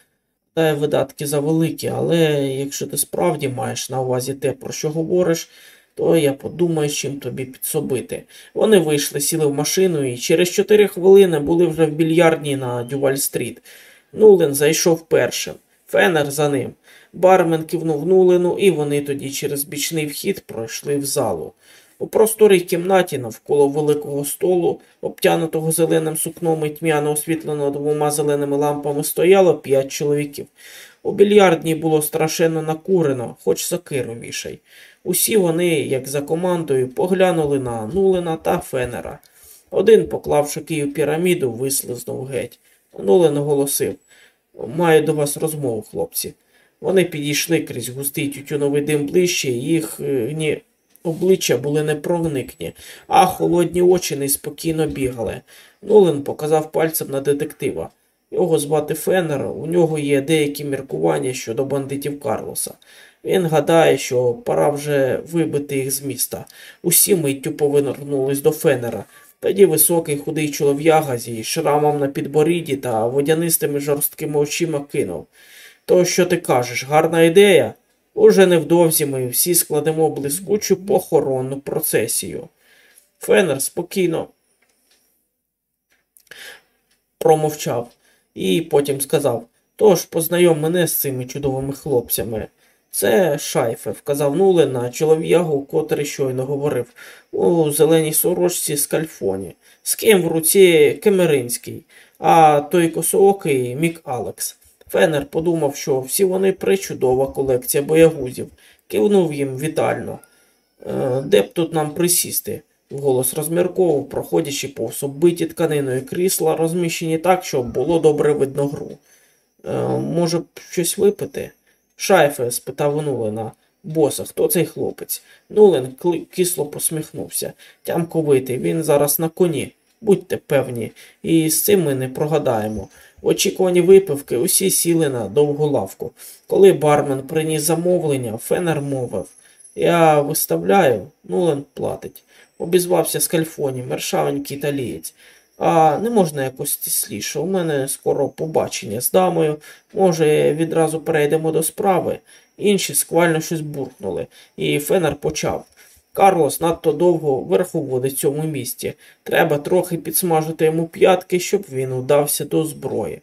Та видатки завеликі, але якщо ти справді маєш на увазі те, про що говориш, то я подумаю, чим тобі підсобити. Вони вийшли, сіли в машину і через чотири хвилини були вже в більярдні на Дюваль-стріт. Нулен зайшов першим, Фенер за ним. Бармен кивнув Нулену, і вони тоді через бічний вхід пройшли в залу. У просторій кімнаті навколо великого столу, обтянутого зеленим сукном і тьмяно освітленого двома зеленими лампами, стояло п'ять чоловіків. У більярдній було страшенно накурено, хоч сокиру вішай. Усі вони, як за командою, поглянули на Нулена та Фенера. Один, поклавши Київ піраміду, вислизнув геть. Нулен оголосив Маю до вас розмову, хлопці. Вони підійшли крізь густий тютюновий дим ближче, е, обличчя були непроникні, а холодні очі неспокійно бігали. Нолен показав пальцем на детектива. Його звати Феннер, у нього є деякі міркування щодо бандитів Карлоса. Він гадає, що пора вже вибити їх з міста. Усі миттю повернулись до Феннера. Тоді високий худий чолов'яга зі шрамом на підборідді та водянистими жорсткими очима кинув. То, що ти кажеш, гарна ідея? Уже невдовзі ми всі складемо блискучу похоронну процесію. Фенер спокійно промовчав і потім сказав Тож познайом мене з цими чудовими хлопцями. Це шайфе, вказав Нуле на чолов'ягу, котрий щойно говорив, у зеленій сорочці з кальфоні, з ким в руці Кемеринський, а той косоокий Мік Алекс. Фенер подумав, що всі вони причудова колекція боягузів, кивнув їм вітально. «Е, де б тут нам присісти? вголос розмірковував, проходячи повз оббиті тканиною крісла, розміщені так, щоб було добре видно гру. «Е, може б щось випити? Шайфе? спитав Нулена. Боса, хто цей хлопець? Нулен кисло посміхнувся. Тямковитий, він зараз на коні. Будьте певні, і з цим ми не прогадаємо. В очікуванні випивки усі сіли на довгу лавку. Коли бармен приніс замовлення, Фенер мовив Я виставляю, Нулен платить. Обізвався з кальфоні, мершавенький італієць. А не можна якось стисліше. У мене скоро побачення з дамою. Може, відразу перейдемо до справи. Інші сквально щось буркнули, і Фенер почав. Карлос надто довго верховодить цьому місті. Треба трохи підсмажити йому п'ятки, щоб він удався до зброї.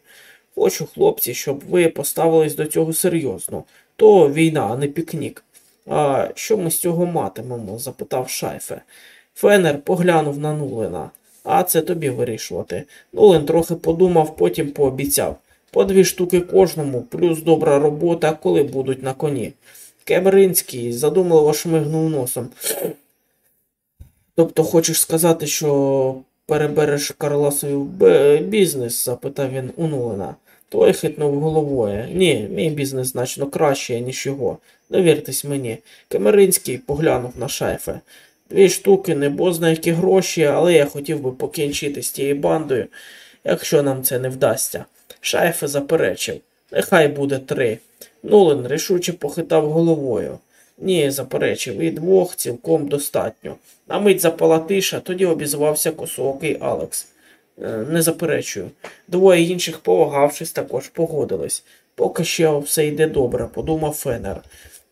Хочу, хлопці, щоб ви поставились до цього серйозно. То війна, а не пікнік. А що ми з цього матимемо? запитав Шайфе. Фенер поглянув на Нулина. А це тобі вирішувати. Нолен трохи подумав, потім пообіцяв. По дві штуки кожному, плюс добра робота, коли будуть на коні. Кемеринський задумливо шмигнув носом. Тобто хочеш сказати, що перебереш Карласові бізнес? запитав він у Нолана. Той хитнув головою. Ні, мій бізнес значно краще, ніж його. Довіртесь мені. Кемеринський поглянув на шайфе. Дві штуки, не бозна які гроші, але я хотів би покінчити з тією бандою, якщо нам це не вдасться. Шайфе заперечив. Нехай буде три. Нолан рішуче похитав головою. Ні, заперечив, і двох цілком достатньо. На мить запала тиша, тоді обізвався косоокий Алекс. «Е, Не заперечую. Двоє інших, повагавшись, також погодились. Поки що все йде добре, подумав Фенер.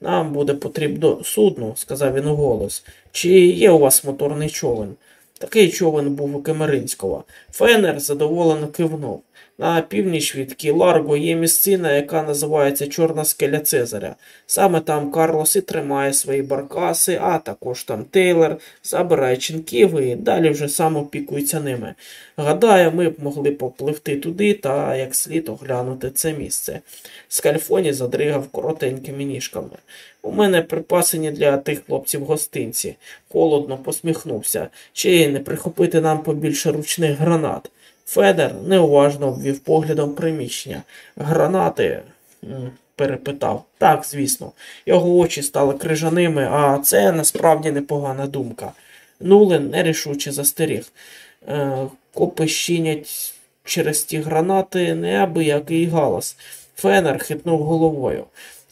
Нам буде потрібно судно, сказав він уголос. Чи є у вас моторний човен? Такий човен був у Кемеринського. Фенер задоволено кивнув. На північ від Кі-Ларго є місцина, яка називається Чорна скеля Цезаря. Саме там Карлос і тримає свої баркаси, а також там Тейлор, забирає чинків і далі вже сам опікується ними. Гадаю, ми б могли попливти туди та як слід оглянути це місце. Скальфоні задригав коротенькими ніжками. У мене припасені для тих хлопців гостинці. Холодно посміхнувся. Чи не прихопити нам побільше ручних гранат? Федер неуважно обвів поглядом приміщення. Гранати? Перепитав. Так, звісно. Його очі стали крижаними, а це насправді непогана думка. Нулен нерішуче застеріг. Е, копи щинять через ті гранати неабиякий галас. Фенер хитнув головою.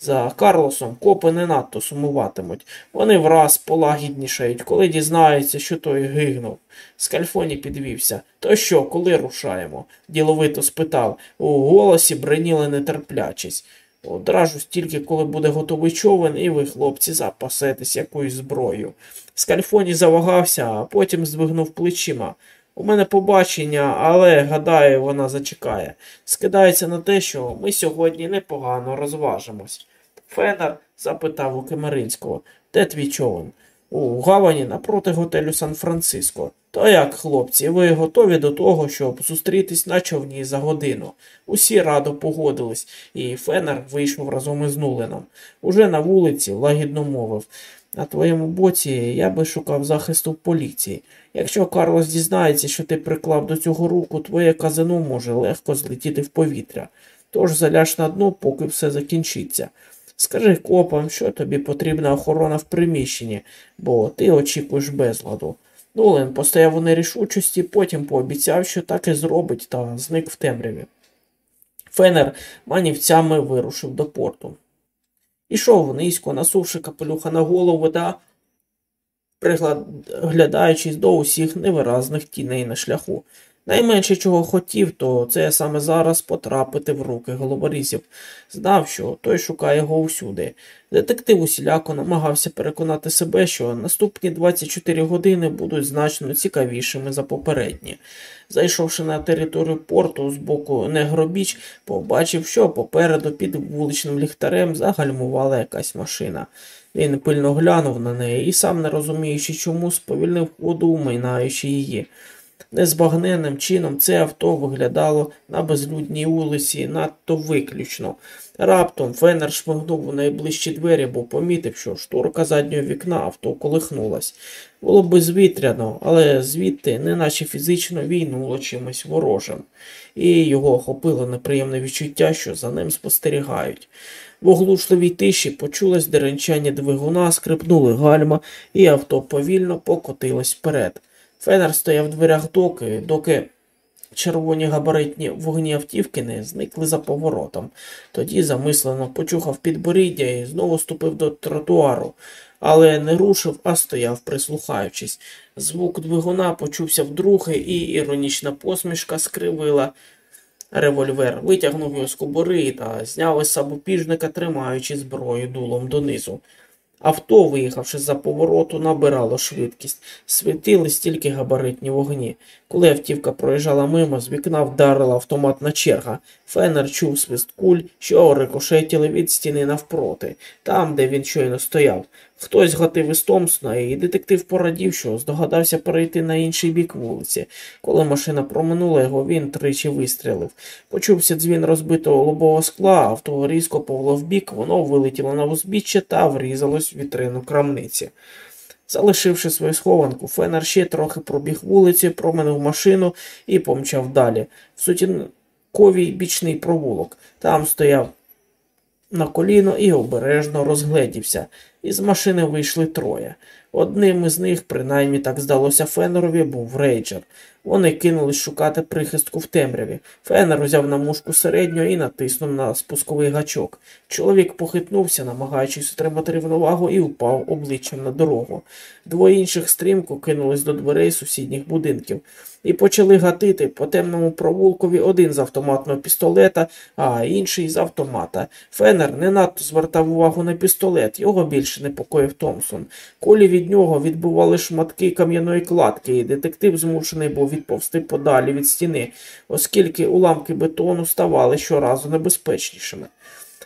За Карлосом копи не надто сумуватимуть. Вони враз полагіднішають, коли дізнаються, що той гигнув. Скальфоні підвівся. То що, коли рушаємо? діловито спитав. У голосі бриніли нетерплячість. Одражу стільки, коли буде готовий човен, і ви, хлопці, запасетесь якоюсь зброєю. Скальфоні завагався, а потім здвигнув плечима. У мене побачення, але, гадаю, вона зачекає. Скидається на те, що ми сьогодні непогано розважимось. Фенер запитав у Кемеринського, де твій човен? У гавані напроти готелю Сан-Франциско. То як, хлопці, ви готові до того, щоб зустрітись на човні за годину? Усі радо погодились, і Фенер вийшов разом із Нуленом. Уже на вулиці лагідно мовив. На твоєму боці я би шукав захисту в поліції. Якщо Карлос дізнається, що ти приклав до цього руку, твоє казино може легко злетіти в повітря. Тож заляж на дно, поки все закінчиться. Скажи копам, що тобі потрібна охорона в приміщенні, бо ти очікуєш безладу. Нолен постояв у нерішучості, потім пообіцяв, що так і зробить, та зник в темряві. Фенер манівцями вирушив до порту. Ішов низько, насувши капелюха на голову та приглядаючись до усіх невиразних тіней на шляху. Найменше чого хотів, то це саме зараз потрапити в руки головорізів. Знав, що той шукає його всюди. Детектив усіляко намагався переконати себе, що наступні 24 години будуть значно цікавішими за попередні. Зайшовши на територію порту з боку Негробіч, побачив, що попереду під вуличним ліхтарем загальмувала якась машина. Він пильно глянув на неї і, сам не розуміючи чому, сповільнив ходу, майнаючи її. Незбагненним чином це авто виглядало на безлюдній вулиці надто виключно. Раптом Фенер шмигнув у найближчі двері, бо помітив, що шторка заднього вікна авто колихнулась. Було безвітряно, але звідти, неначе фізично війнуло чимось ворожим, і його охопило неприємне відчуття, що за ним спостерігають. В оглушливій тиші почулось деренчання двигуна, скрипнули гальма, і авто повільно покотилось вперед. Фенер стояв в дверях доки, доки червоні габаритні вогні автівки не зникли за поворотом. Тоді замислено почухав підборіддя і знову ступив до тротуару, але не рушив, а стояв, прислухаючись. Звук двигуна почувся вдруге, і іронічна посмішка скривила револьвер, витягнув його з кобури та зняв із сабопіжника, тримаючи зброю дулом донизу. Авто, виїхавши за повороту, набирало швидкість, світили стільки габаритні вогні. Коли автівка проїжджала мимо, з вікна вдарила автоматна черга. Фенер чув свист куль, що рикошетіли від стіни навпроти, там, де він щойно стояв. Хтось гатив із Томпсона, і детектив порадів, що здогадався перейти на інший бік вулиці. Коли машина проминула його, він тричі вистрілив. Почувся дзвін розбитого лобового скла, авто різко повело вбік, воно вилетіло на узбіччя та врізалось в вітрину крамниці. Залишивши свою схованку, Фенер ще трохи пробіг вулиці, проминув машину і помчав далі. В сутінковій бічний провулок. Там стояв на коліно і обережно розгледівся. Із машини вийшли троє. Одним із них, принаймні так здалося Фенерові, був рейджер. Вони кинулись шукати прихистку в темряві. Фенер узяв на мушку середнього і натиснув на спусковий гачок. Чоловік похитнувся, намагаючись отримати рівновагу, і упав обличчям на дорогу. Двоє інших стрімко кинулись до дверей сусідніх будинків і почали гатити по темному провулкові один з автоматного пістолета, а інший з автомата. Фенер не надто звертав увагу на пістолет, його більше непокоїв Томпсон. Колі від нього відбували шматки кам'яної кладки, і детектив змушений був відповсти подалі від стіни, оскільки уламки бетону ставали щоразу небезпечнішими.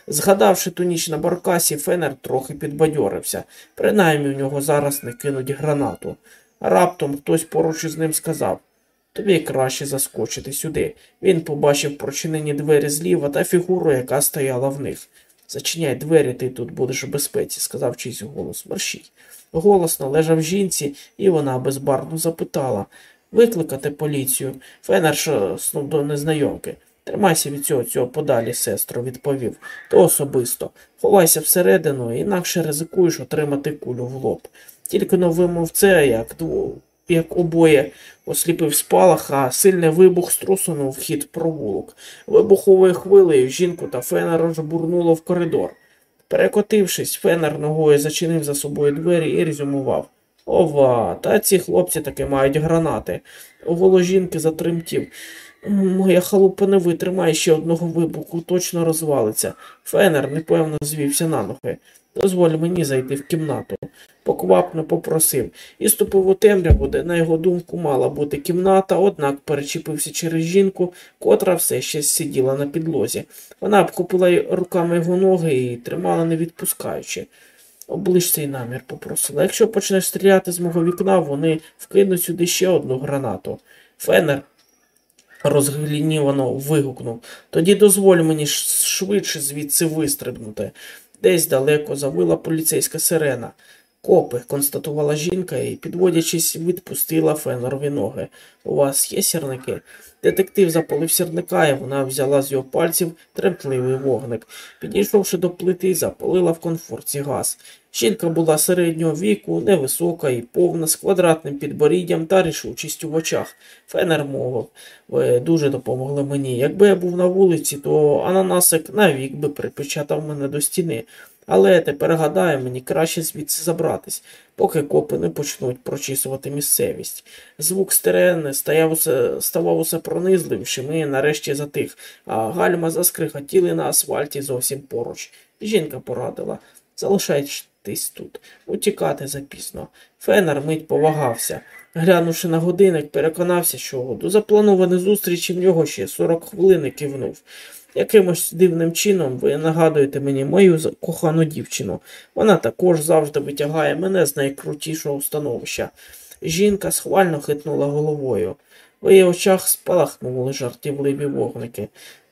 Згадавши ту ніч на баркасі, Фенер трохи підбадьорився. Принаймні в нього зараз не кинуть гранату. Раптом хтось поруч із ним сказав Тобі краще заскочити сюди. Він побачив прочинені двері зліва та фігуру, яка стояла в них. Зачиняй двері, ти тут будеш у безпеці, сказав чийсь голос. Мерщій. Голос належав жінці, і вона безбарно запитала викликати поліцію. Фенер шоснув до незнайомки. Тримайся від цього цього подалі, сестро, відповів. То особисто. Ховайся всередину, інакше ризикуєш отримати кулю в лоб. Тільки но вимов це, як як обоє осліпив спалах, а сильний вибух струсунув вхід провулок. Вибуховою хвилею жінку та Фенера розбурнуло в коридор. Перекотившись, Фенер ногою зачинив за собою двері і резюмував. Ова, та ці хлопці таки мають гранати. Голос жінки затремтів. Моя халупа не витримає ще одного вибуху, точно розвалиться. Фенер непевно звівся на ноги. Дозволь мені зайти в кімнату. Поквапно попросив і ступив у темряву, де, на його думку, мала бути кімната, однак перечепився через жінку, котра все ще сиділа на підлозі. Вона обхопила руками його ноги і тримала, не відпускаючи. Оближ цей намір попросила. Якщо почнеш стріляти з мого вікна, вони вкинуть сюди ще одну гранату. Фенер розглінівано вигукнув. Тоді дозволь мені швидше звідси вистрибнути. Десь далеко завила поліцейська сирена. Копи, констатувала жінка і, підводячись, відпустила фенорові ноги. У вас є сірники? Детектив запалив сірника, і вона взяла з його пальців тремтливий вогник. Підійшовши до плити, запалила в конфорці газ. Жінка була середнього віку, невисока і повна, з квадратним підборіддям та рішучістю в очах. Фенер мовив, ви дуже допомогли мені. Якби я був на вулиці, то ананасик навік би припечатав мене до стіни. Але тепер гадаю, мені краще звідси забратись, поки копи не почнуть прочісувати місцевість. Звук стерени ставав усе пронизливішим і нарешті затих, а гальма заскрихотіли на асфальті зовсім поруч. Жінка порадила залишайтесь тут, утікати запізно. Фенер мить повагався. Глянувши на годинник, переконався, що до запланованої зустрічі в нього ще 40 хвилин кивнув. Якимось дивним чином ви нагадуєте мені мою кохану дівчину. Вона також завжди витягає мене з найкрутішого становища. Жінка схвально хитнула головою. В її очах спалахнули жартівливі вогники.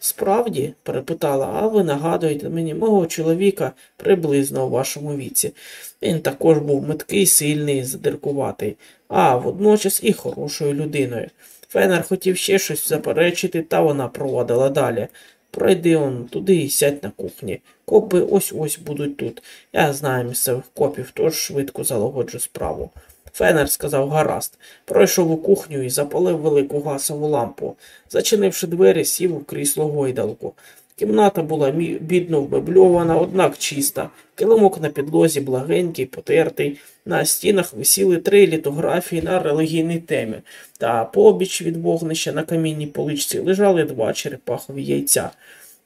Справді, перепитала, а ви нагадуєте мені мого чоловіка приблизно у вашому віці. Він також був меткий, сильний, задиркуватий, а водночас і хорошою людиною. Фенер хотів ще щось заперечити, та вона проводила далі. Пройди он туди і сядь на кухні. Копи ось ось будуть тут. Я знаю місцевих копів, тож швидко залагоджу справу. Фенер сказав гаразд, пройшов у кухню і запалив велику гасову лампу. Зачинивши двері, сів у крісло гойдалку. Кімната була бідно вмебльована, однак чиста. Килимок на підлозі благенький, потертий. На стінах висіли три літографії на релігійній темі, та побіч від вогнища на камінній поличці лежали два черепахові яйця.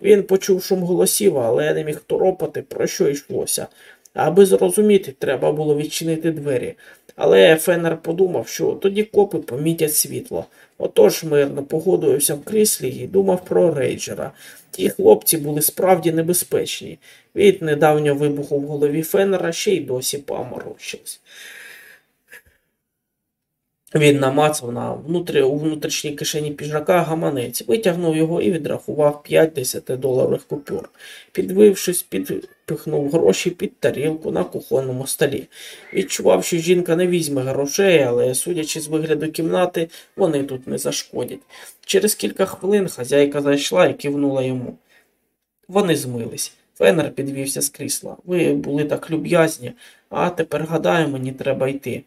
Він почув шум голосів, але не міг торопати, про що йшлося. Аби зрозуміти, треба було відчинити двері. Але Феннер подумав, що тоді копи помітять світло. Отож мирно погодився в кріслі і думав про рейджера. Ті хлопці були справді небезпечні. Від недавнього вибуху в голові Феннера ще й досі паморочився. Він намацав на внутрі, у внутрішній кишені піджака гаманець, витягнув його і відрахував 5 10-доларових купюр. Підвившись, підпихнув гроші під тарілку на кухонному столі. Відчував, що жінка не візьме грошей, але, судячи з вигляду кімнати, вони тут не зашкодять. Через кілька хвилин хазяйка зайшла і кивнула йому. Вони змились. Фенер підвівся з крісла. Ви були так люб'язні, а тепер гадаю, мені треба йти.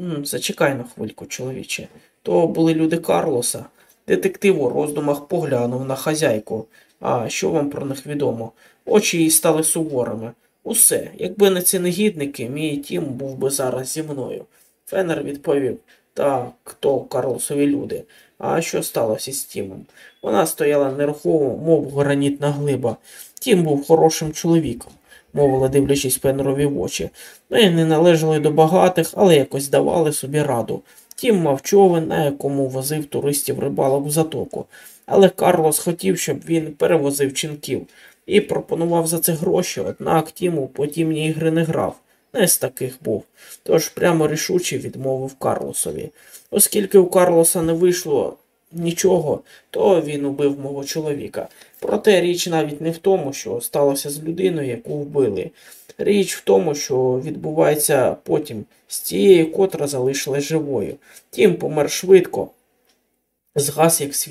М, Зачекай на хвильку, чоловіче. То були люди Карлоса. Детектив у роздумах поглянув на хазяйку. А що вам про них відомо? Очі її стали суворими. Усе, якби не ці негідники, мій тім був би зараз зі мною. Фенер відповів так, то Карлосові люди. А що сталося з Тімом? Вона стояла нерухомо, мов гранітна глиба. Тім був хорошим чоловіком мовила, дивлячись Фенерові в очі. Ми не належали до багатих, але якось давали собі раду. Тім мав човен, на якому возив туристів рибалок в затоку. Але Карлос хотів, щоб він перевозив чинків і пропонував за це гроші, однак Тім у подібні ігри не грав. Не з таких був. Тож прямо рішуче відмовив Карлосові. Оскільки у Карлоса не вийшло нічого, то він убив мого чоловіка. Проте річ навіть не в тому, що сталося з людиною, яку вбили. Річ в тому, що відбувається потім з тією, котра залишилась живою. Тім помер швидко, згас як світ.